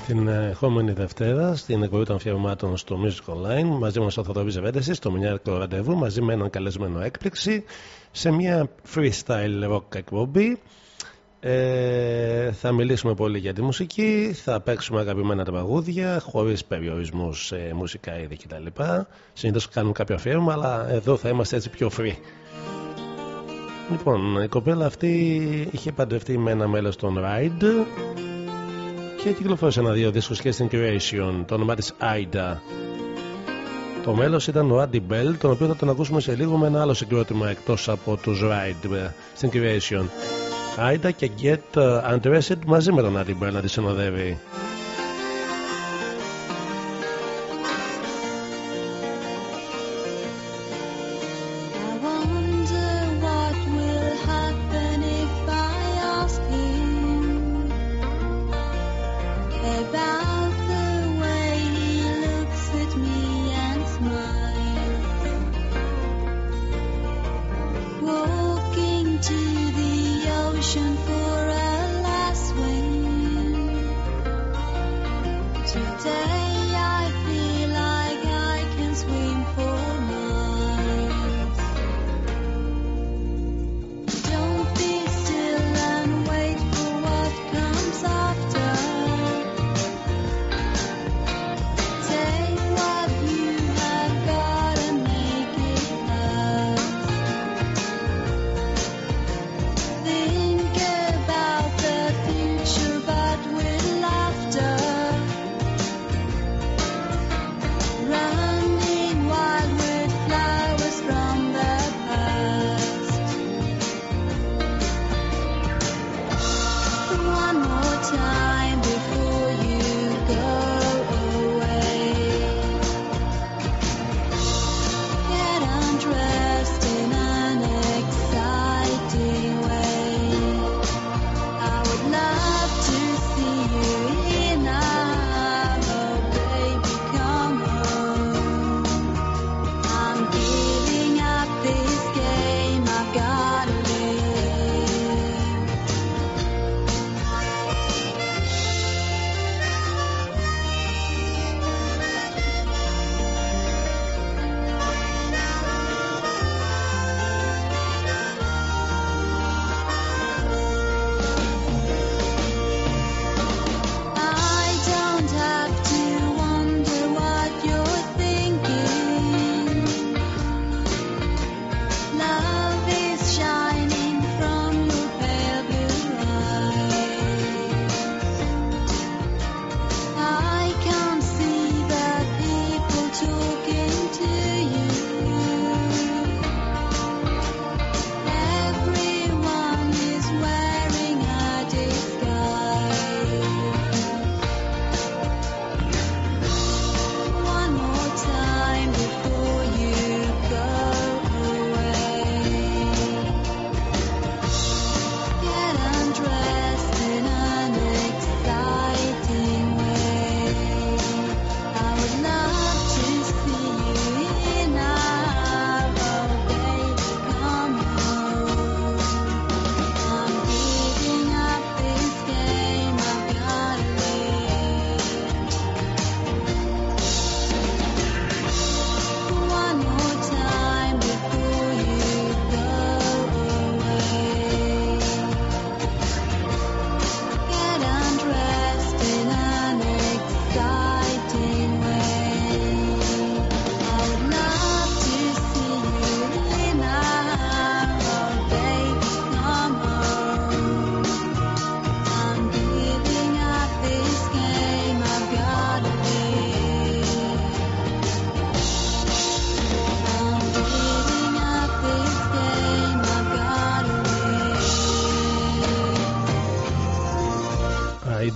Την ερχόμενη Δευτέρα στην εκπομπή των αφιερωμάτων στο Music Online. Μαζί μας ο Θοδωρής Ζεβέντεσης στο Μινιάρικο Ραντεβού μαζί με έναν καλεσμένο έκπληξη σε μια freestyle rock εκπομπή. Ε, θα μιλήσουμε πολύ για τη μουσική θα παίξουμε αγαπημένα τραγούδια χωρίς περιορισμούς σε μουσικά είδη κτλ συνήθως κάνουμε κάποιο αφιέρωμα αλλά εδώ θα είμαστε έτσι πιο free. Λοιπόν, η κοπέλα αυτή είχε παντρευτεί με ένα μέλος των Ride και κυκλοφόρησε ένα δύο δίσκους και στην Curation το όνομά της Aida. Το μέλος ήταν ο Andy Bell τον οποίο θα τον ακούσουμε σε λίγο με ένα άλλο συγκρότημα εκτός από τους Ride ε, στην Curation Aida και Get Undressed μαζί με τον Andy Bell να τη συνοδεύει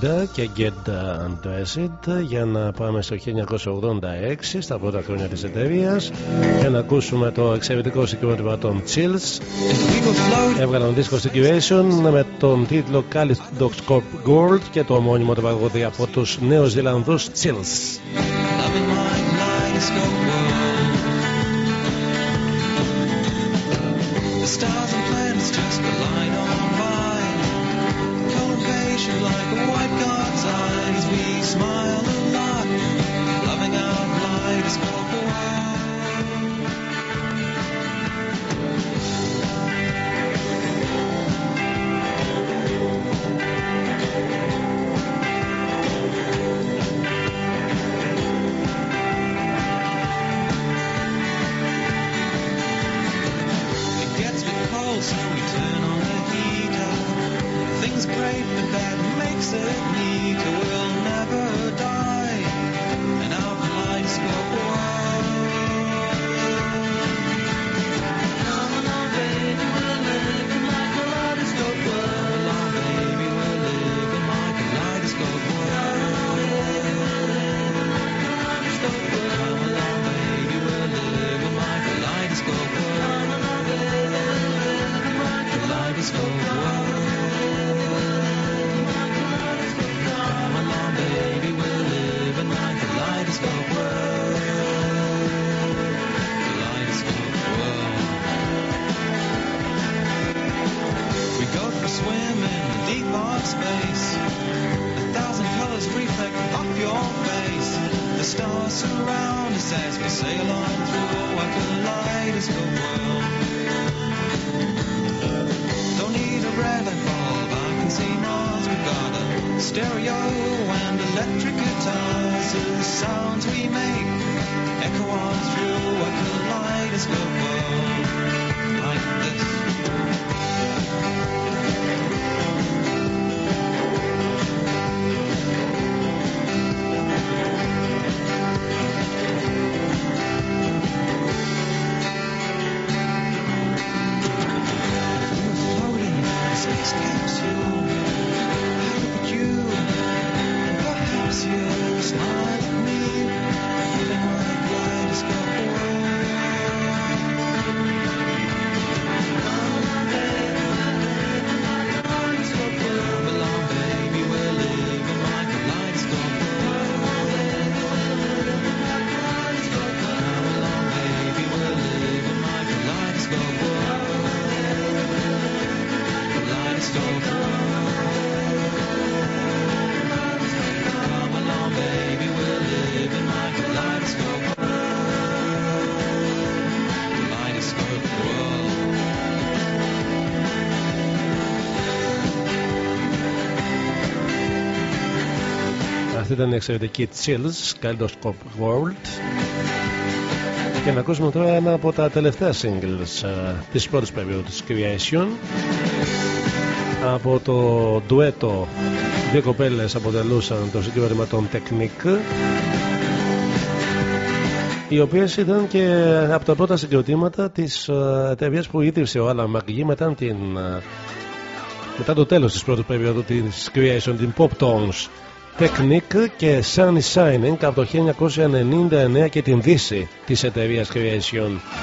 Linda και Get Undressed για να πάμε στο 1986 στα πρώτα χρόνια της εταιρείας και να ακούσουμε το εξαιρετικό συγκρότημα των Chills. Έβγαλαν δίσκο Situation με τον τίτλο Kaleidoscope Gold και το ομώνυμο του παγωδί από τους νέους Ζηλανδούς Chills ήταν η εξαιρετική Chills, Kaleidoscope World. Και να ακούσουμε τώρα ένα από τα τελευταία singles uh, της πρώτης περίοδου της Creation από το ντουέτο δύο κοπέλες αποτελούσαν το συγκρότημα των Technique οι οποίες ήταν και από τα πρώτα συγκροτήματα της uh, εταιρείας που ίδρυσε ο Alan McGee μετά, την, uh, μετά το τέλος της πρώτης περίοδου της Creation, την Pop Tones Technique και Sunny Shining από το 1999 και την δύση της εταιρείας Creation.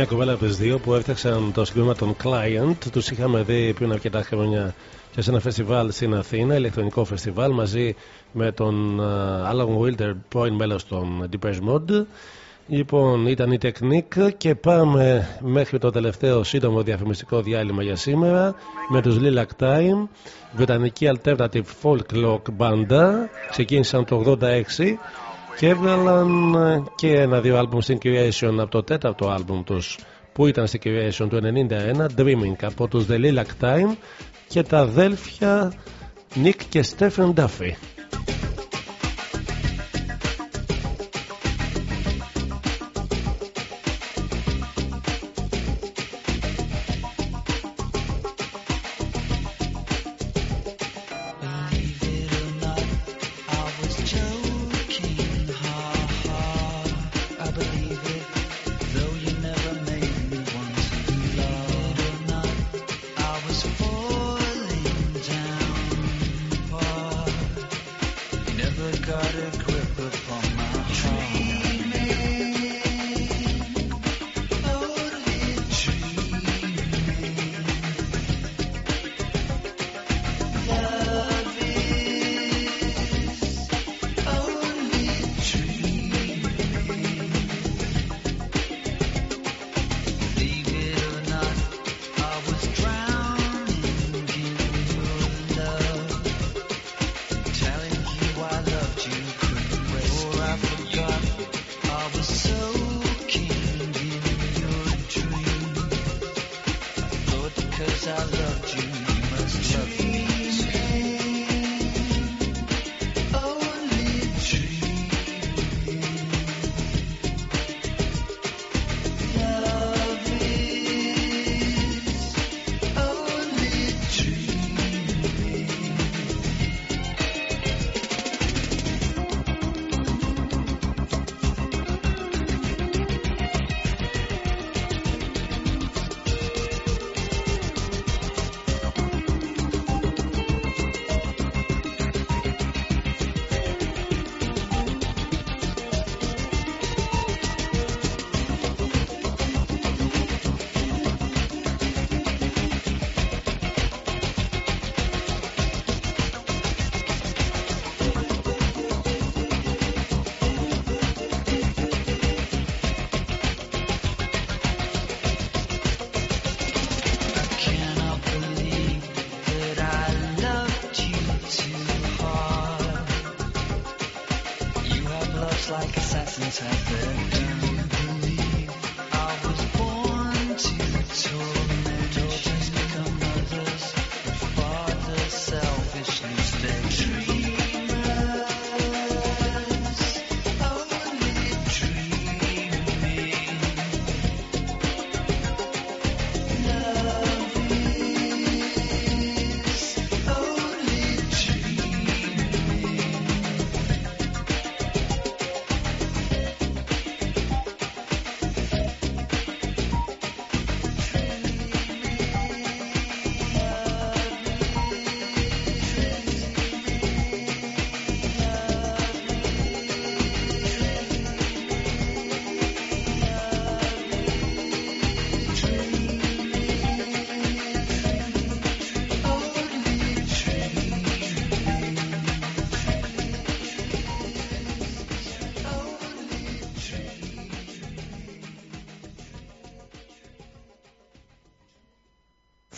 Μια κουβέντα από τις δύο που έφτιαξαν το συγκρότημα των Client. Τους είχαμε δει πριν αρκετά χρόνια και σε ένα φεστιβάλ στην Αθήνα, ηλεκτρονικό φεστιβάλ, μαζί με τον uh, Alan Wilder, πρώην μέλος των Depeche Mode. Λοιπόν, ήταν η Technique και πάμε μέχρι το τελευταίο σύντομο διαφημιστικό διάλειμμα για σήμερα με τους Lilac Time, βρετανική alternative folk rock μπάντα, ξεκίνησαν το 86 και έβγαλαν ε, και ένα-δύο άλμπουμ στην Creation από το τέταρτο άλμπουμ τους που ήταν στην Creation του 91 Dreaming από τους The Lilac Time και τα αδέλφια Nick και Stephen Duffy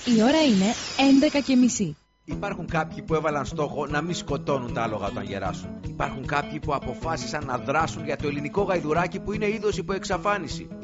Η ώρα είναι 11 και μισή. Υπάρχουν κάποιοι που έβαλαν στόχο να μην σκοτώνουν τα άλογα όταν γεράσουν. Υπάρχουν κάποιοι που αποφάσισαν να δράσουν για το ελληνικό γαϊδουράκι που είναι είδος υπό εξαφάνιση.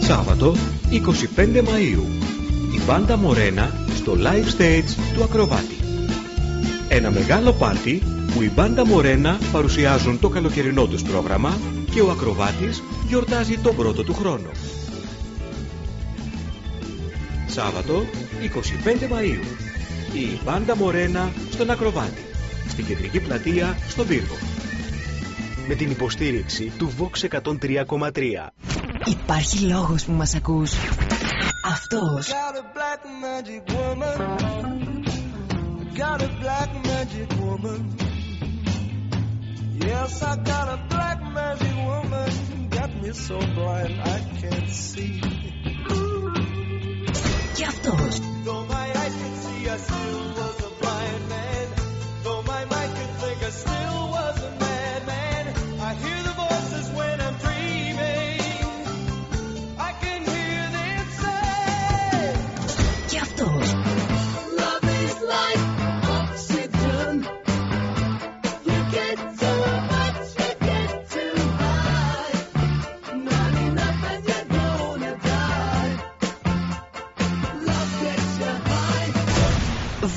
Σάββατο 25 Μαΐου η μπάντα Μορένα στο live stage του Ακροβάτη. Ένα μεγάλο πάρτι που η μπάντα Μορένα παρουσιάζουν το καλοκαιρινό τους πρόγραμμα και ο Ακροβάτης γιορτάζει τον πρώτο του χρόνο. Σάββατο 25 Μαΐου η μπάντα Μορένα στον Ακροβάτη στην κεντρική πλατεία στον Πύργο. Με την υποστήριξη του Vox 103,3. Υπάρχει λόγος που μας ακούς. Αυτός. Got a black magic woman. Got a black magic woman. Yes, I got a black magic woman. Got me so blind I can't see. Και αυτός. Though my eyes could see, I still was a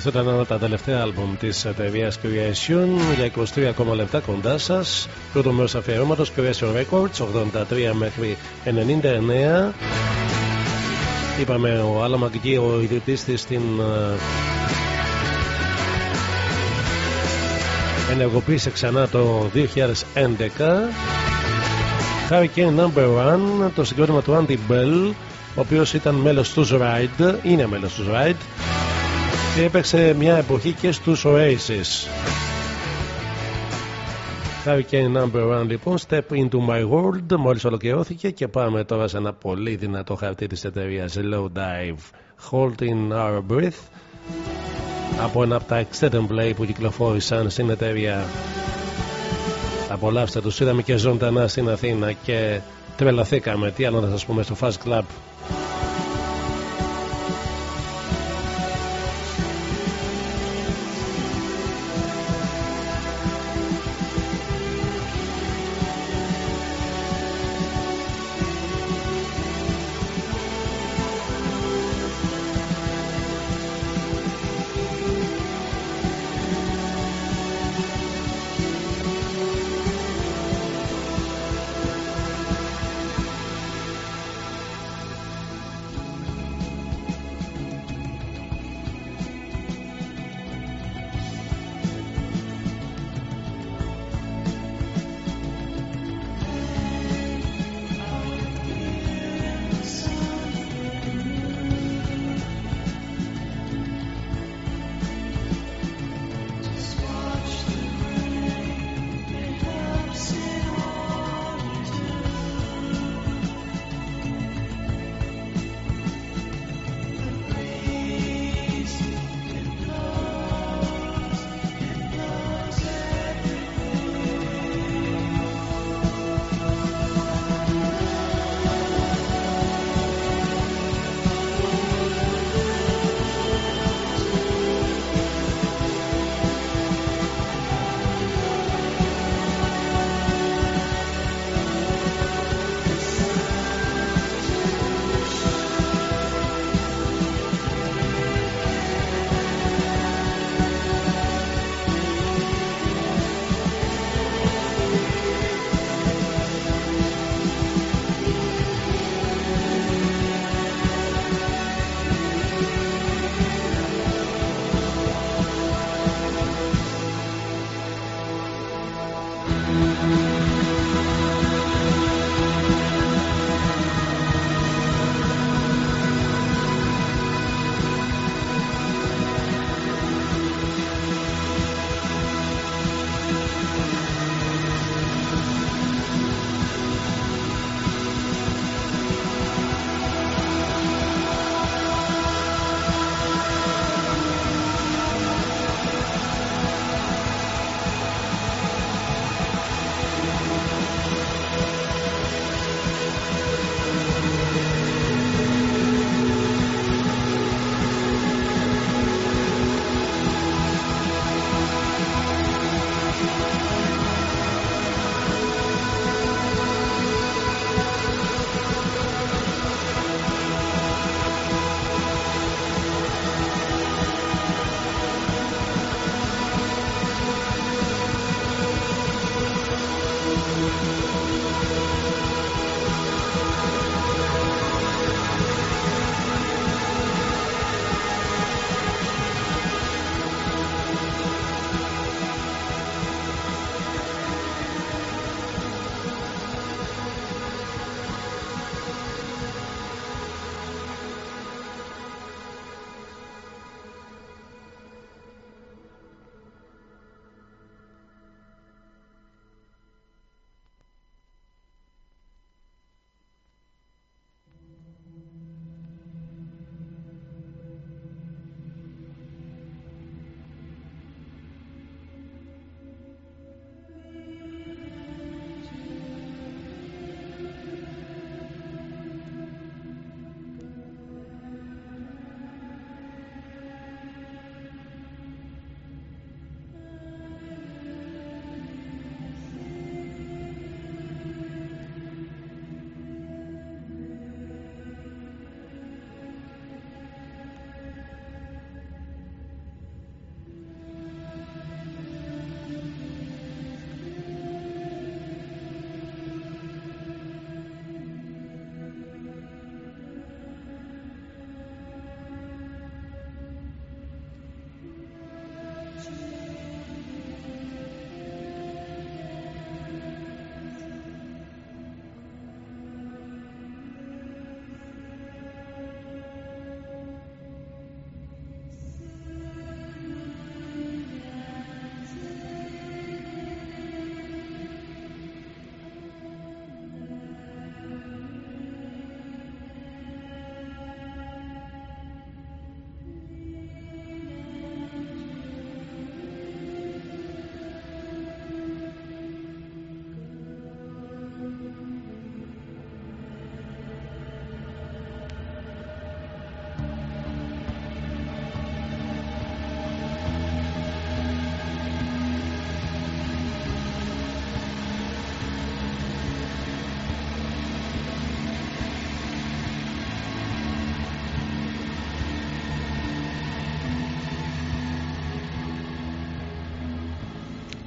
Αυτό ήταν ένα από τα τελευταία άλμπουμ της εταιρείας Creation για 23 ακόμα λεπτά κοντά σας. Πρώτο μέρος αφιερώματος Creation Records 83 μέχρι 99. Είπαμε ο Άλα Μαγκή, ο ιδιωτή της στην ε, ενεργοποίησε ξανά το 2011 Hurricane Number One το συγκρότημα του Andy Bell ο οποίος ήταν μέλος του Ride είναι μέλος του Ride και έπαιξε μια εποχή και στους Oasis. Hurricane Number One λοιπόν Step Into My World μόλις ολοκληρώθηκε και πάμε τώρα σε ένα πολύ δυνατό χαρτί της εταιρείας Low Dive. Holding Our Breath. Από ένα από τα extended play που κυκλοφόρησαν στην εταιρεία. Απολαύστε τους είδαμε και ζωντανά στην Αθήνα και τρελαθήκαμε. Τι άλλο να σας πούμε στο Fast Club;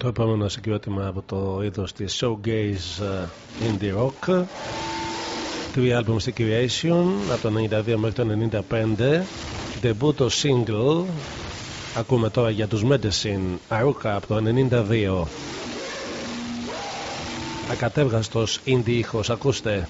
Το επόμενο συγκρότημα από το είδος της Showgaze ε, Indie Rock. Τρία άλμπουμ στη Creation από το 92 μέχρι το 95 Debut το single Ακούμε τώρα για τους Medicine Αρούκα από το 92 Ακατέβγαστος indie ήχος Ακούστε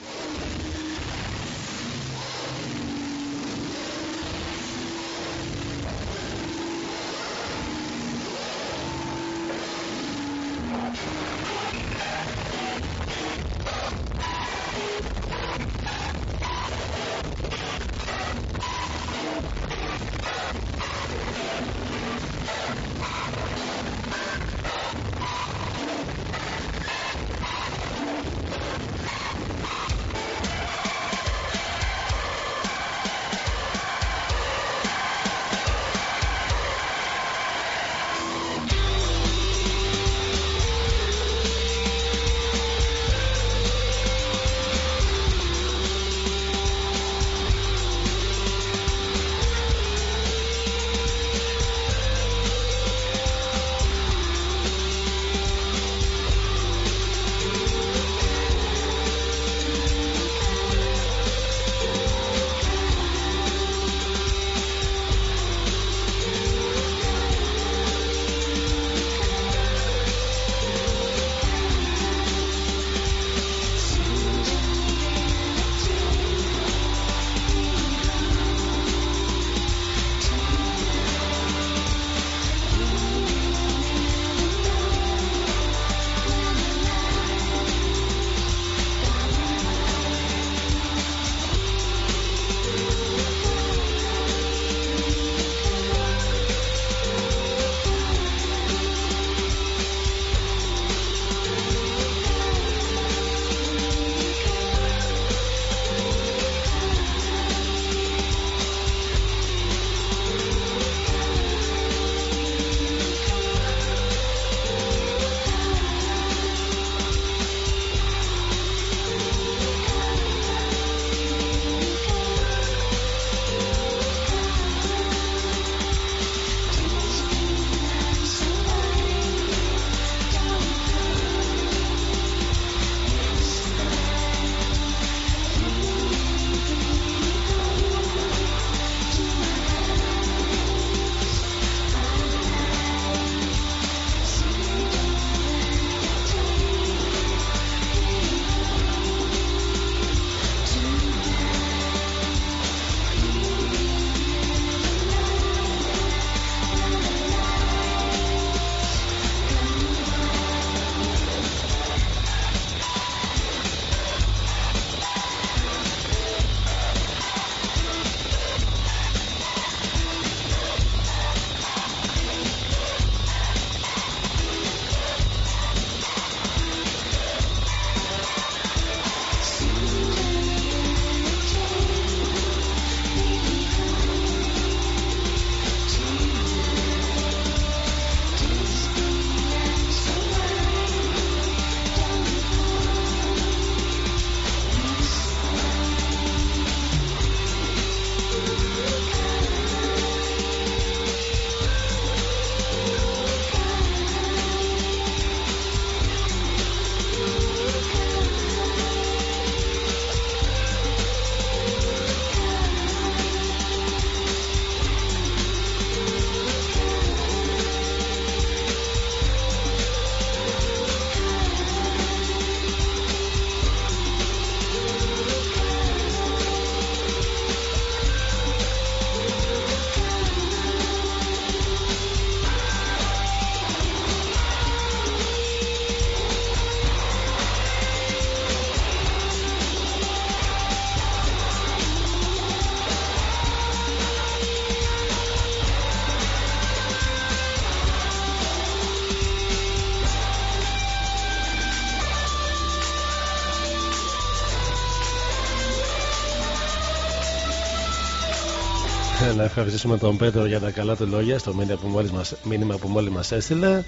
ευχαριστήσουμε τον Πέτρο για τα καλά του λόγια στο μήνυμα που μόλις μας, μήνυμα που μόλις μας έστειλε.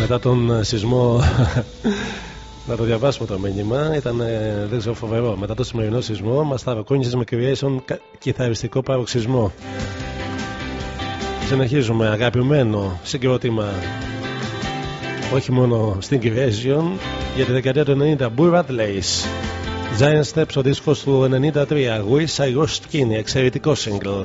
Μετά τον σεισμό [LAUGHS] να το διαβάσουμε το μήνυμα. Ήταν ε, δεν ξέρω φοβερό. Μετά το σημερινό σεισμό μας ταρακούνησε με creation κιθαριστικό παροξισμό συνεχίζουμε αγαπημένο συγκρότημα όχι μόνο στην Creation για τη δεκαετία του 90 Boo Radleys Giant Steps ο δίσκος του 93 Wish I Was Skinny εξαιρετικό single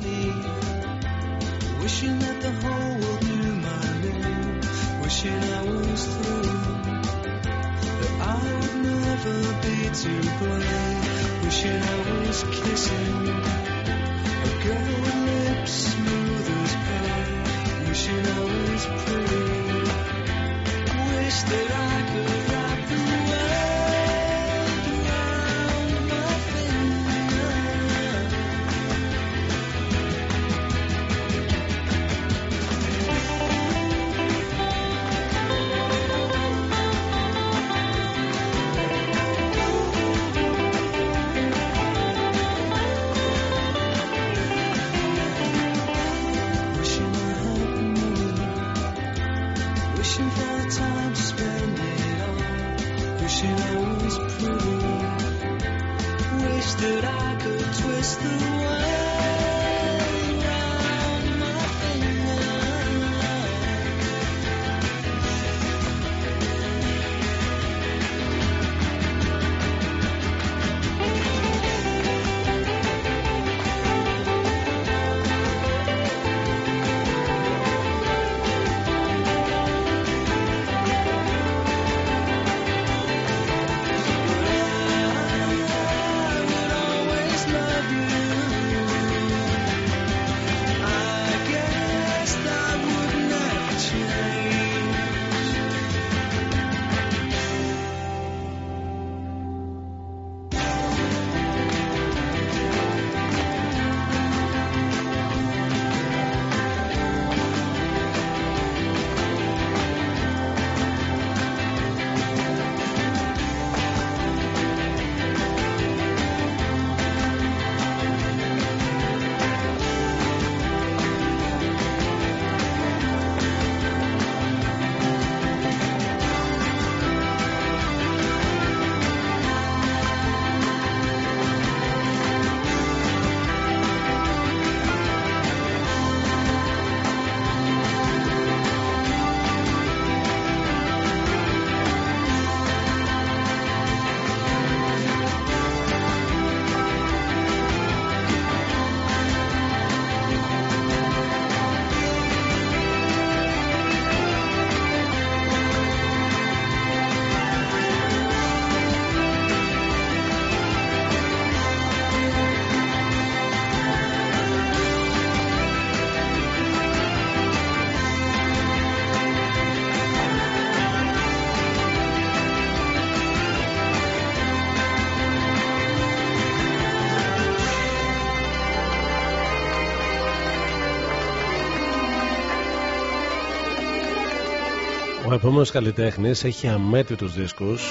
Ο επόμενο καλλιτέχνης έχει αμέτρητους δίσκους.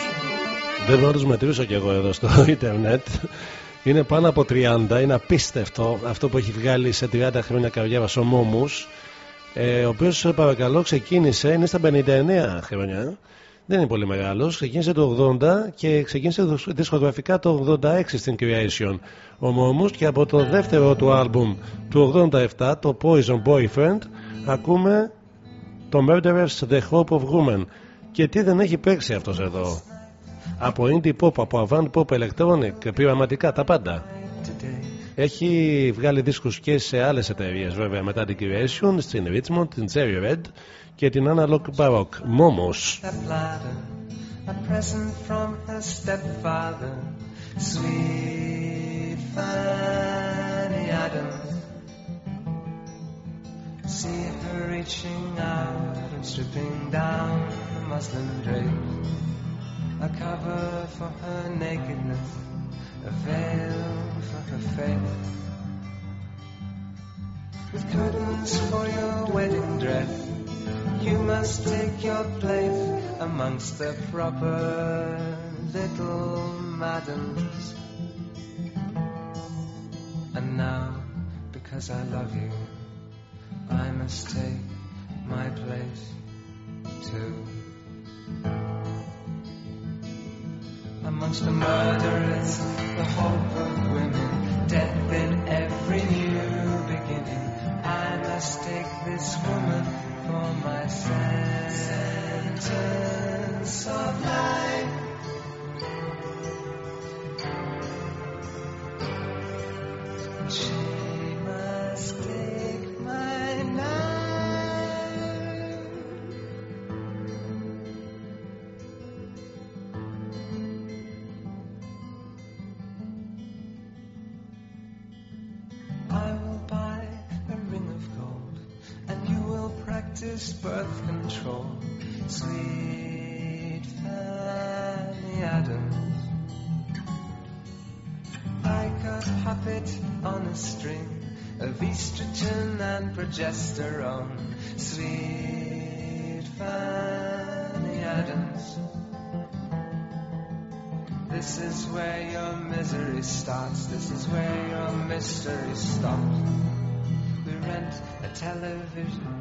Δεν μπορώ να τους μετρήσω κι εγώ εδώ στο [LAUGHS] ίντερνετ. Είναι πάνω από 30, είναι απίστευτο αυτό που έχει βγάλει σε 30 χρόνια καριέρα ο Μόμους. Ε, ο οποίος παρακαλώ ξεκίνησε, είναι στα 59 χρόνια. Δεν είναι πολύ μεγάλος. Ξεκίνησε το 80 και ξεκίνησε δισκογραφικά το 86 στην Creation. Ο Μόμους και από το δεύτερο του άλμπουμ του 87, το Poison Boyfriend, ακούμε το Murderers The Hope of Woman. Και τι δεν έχει παίξει αυτός εδώ. Από indie pop, από avant pop, electronic, πειραματικά, τα πάντα. Έχει βγάλει δίσκους και σε άλλες εταιρείες βέβαια μετά την Creation, στην Richmond, την Cherry Red και την Analog Baroque. Momos. stepladder, a present from her stepfather, sweet Fanny Adams. See her reaching out and stripping down the muslin drapes, a cover for her nakedness, a veil for her face. With curtains for your wedding dress, you must take your place amongst the proper little madams. And now, because I love you, I must take my place too. Amongst the murderers, the hope of women, death in every new beginning. I must take this woman for my center. latest stops. We rent a television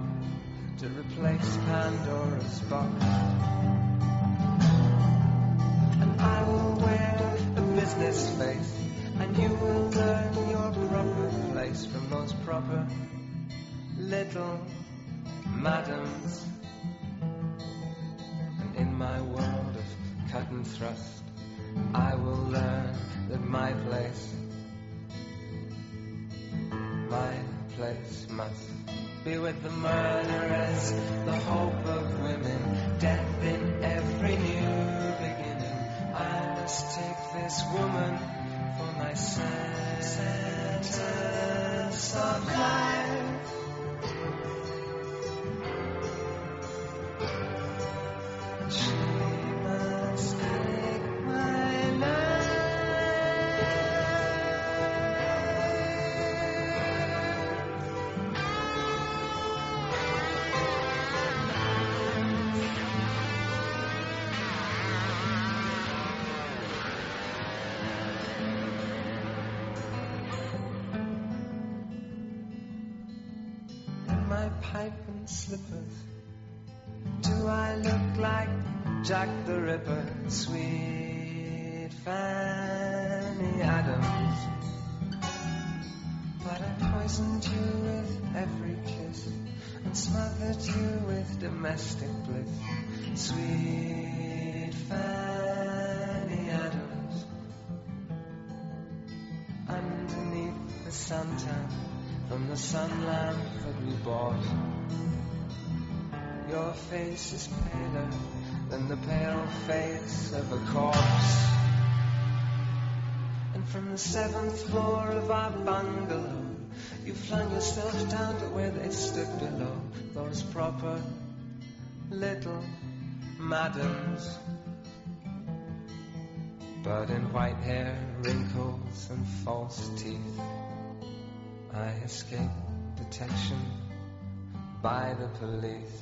to replace Pandora's box. And I will wear a business face, and you will learn your proper place from those proper little madams. And in my world of cut and thrust, I will learn that my place, my place must be with the murderers, the hope of women, death in every new beginning. I must take this woman for my sentence of life. Bliss, sweet Fanny Adams. Underneath the suntan from the sun lamp that we bought. Your face is paler than the pale face of a corpse. And from the seventh floor of our bungalow, you flung yourself down to where they stood below those proper little madams. But in white hair, wrinkles, and false teeth, I escaped detection by the police.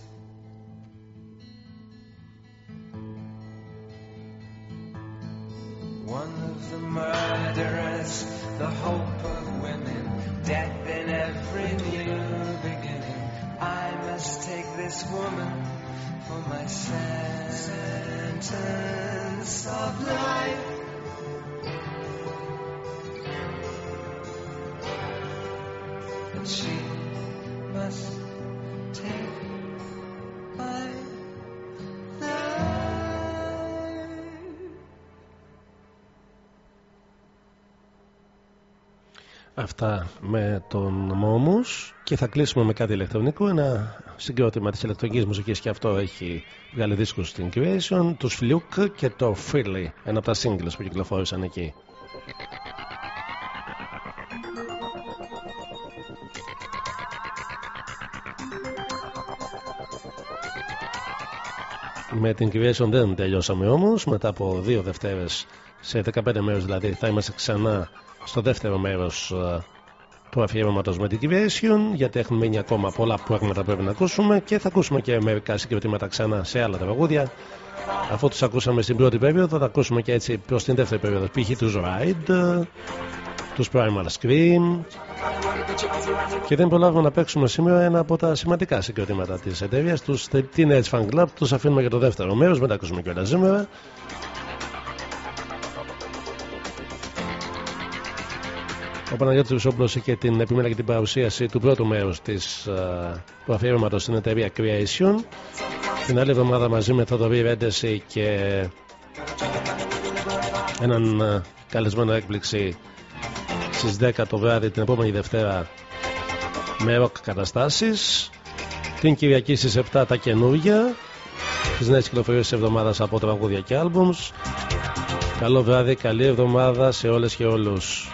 One of the murderers, the hope of women, death in every new beginning. I must take this woman for my sentence of life. Αυτά με τον Μόμους. Και θα κλείσουμε με κάτι ηλεκτρονικό ένα συγκρότημα της ηλεκτρονικής μουσικής και αυτό έχει βγάλει δίσκους στην Creation τους Fluke και το Freely ένα από τα singles που κυκλοφόρησαν εκεί. Με την Creation δεν τελειώσαμε όμως. Μετά από δύο Δευτέρες σε 15 μέρες δηλαδή θα είμαστε ξανά στο δεύτερο μέρος ε, του αφιέρωματος με την Creation γιατί έχουν μείνει ακόμα πολλά πράγματα που πρέπει να ακούσουμε και θα ακούσουμε και μερικά συγκροτήματα ξανά σε άλλα τραγούδια. Αφού τους ακούσαμε στην πρώτη περίοδο θα ακούσουμε και έτσι προς την δεύτερη περίοδο. Π.χ. τους Ride τους Primal Scream. Και δεν προλάβουμε να παίξουμε σήμερα ένα από τα σημαντικά συγκροτήματα της εταιρείας τους Teenage Fan Club. Τους αφήνουμε για το δεύτερο μέρος δεν τα ακούσουμε κιόλας σήμερα Ο Παναγιώτης Βουσόπουλος είχε την επιμέλεια και την παρουσίαση του πρώτου μέρους της, uh, του αφιέρωματος στην εταιρεία Creation. Την άλλη εβδομάδα μαζί με Θοδωρή Ρέντεση και έναν uh, καλεσμένο έκπληξη στις 10 το βράδυ την επόμενη Δευτέρα με ροκ καταστάσεις. Την Κυριακή στις 7 τα καινούργια τις νέες κυκλοφορίες της εβδομάδας από τραγούδια και άλμπουμς. Καλό βράδυ, καλή εβδομάδα σε όλες και όλους.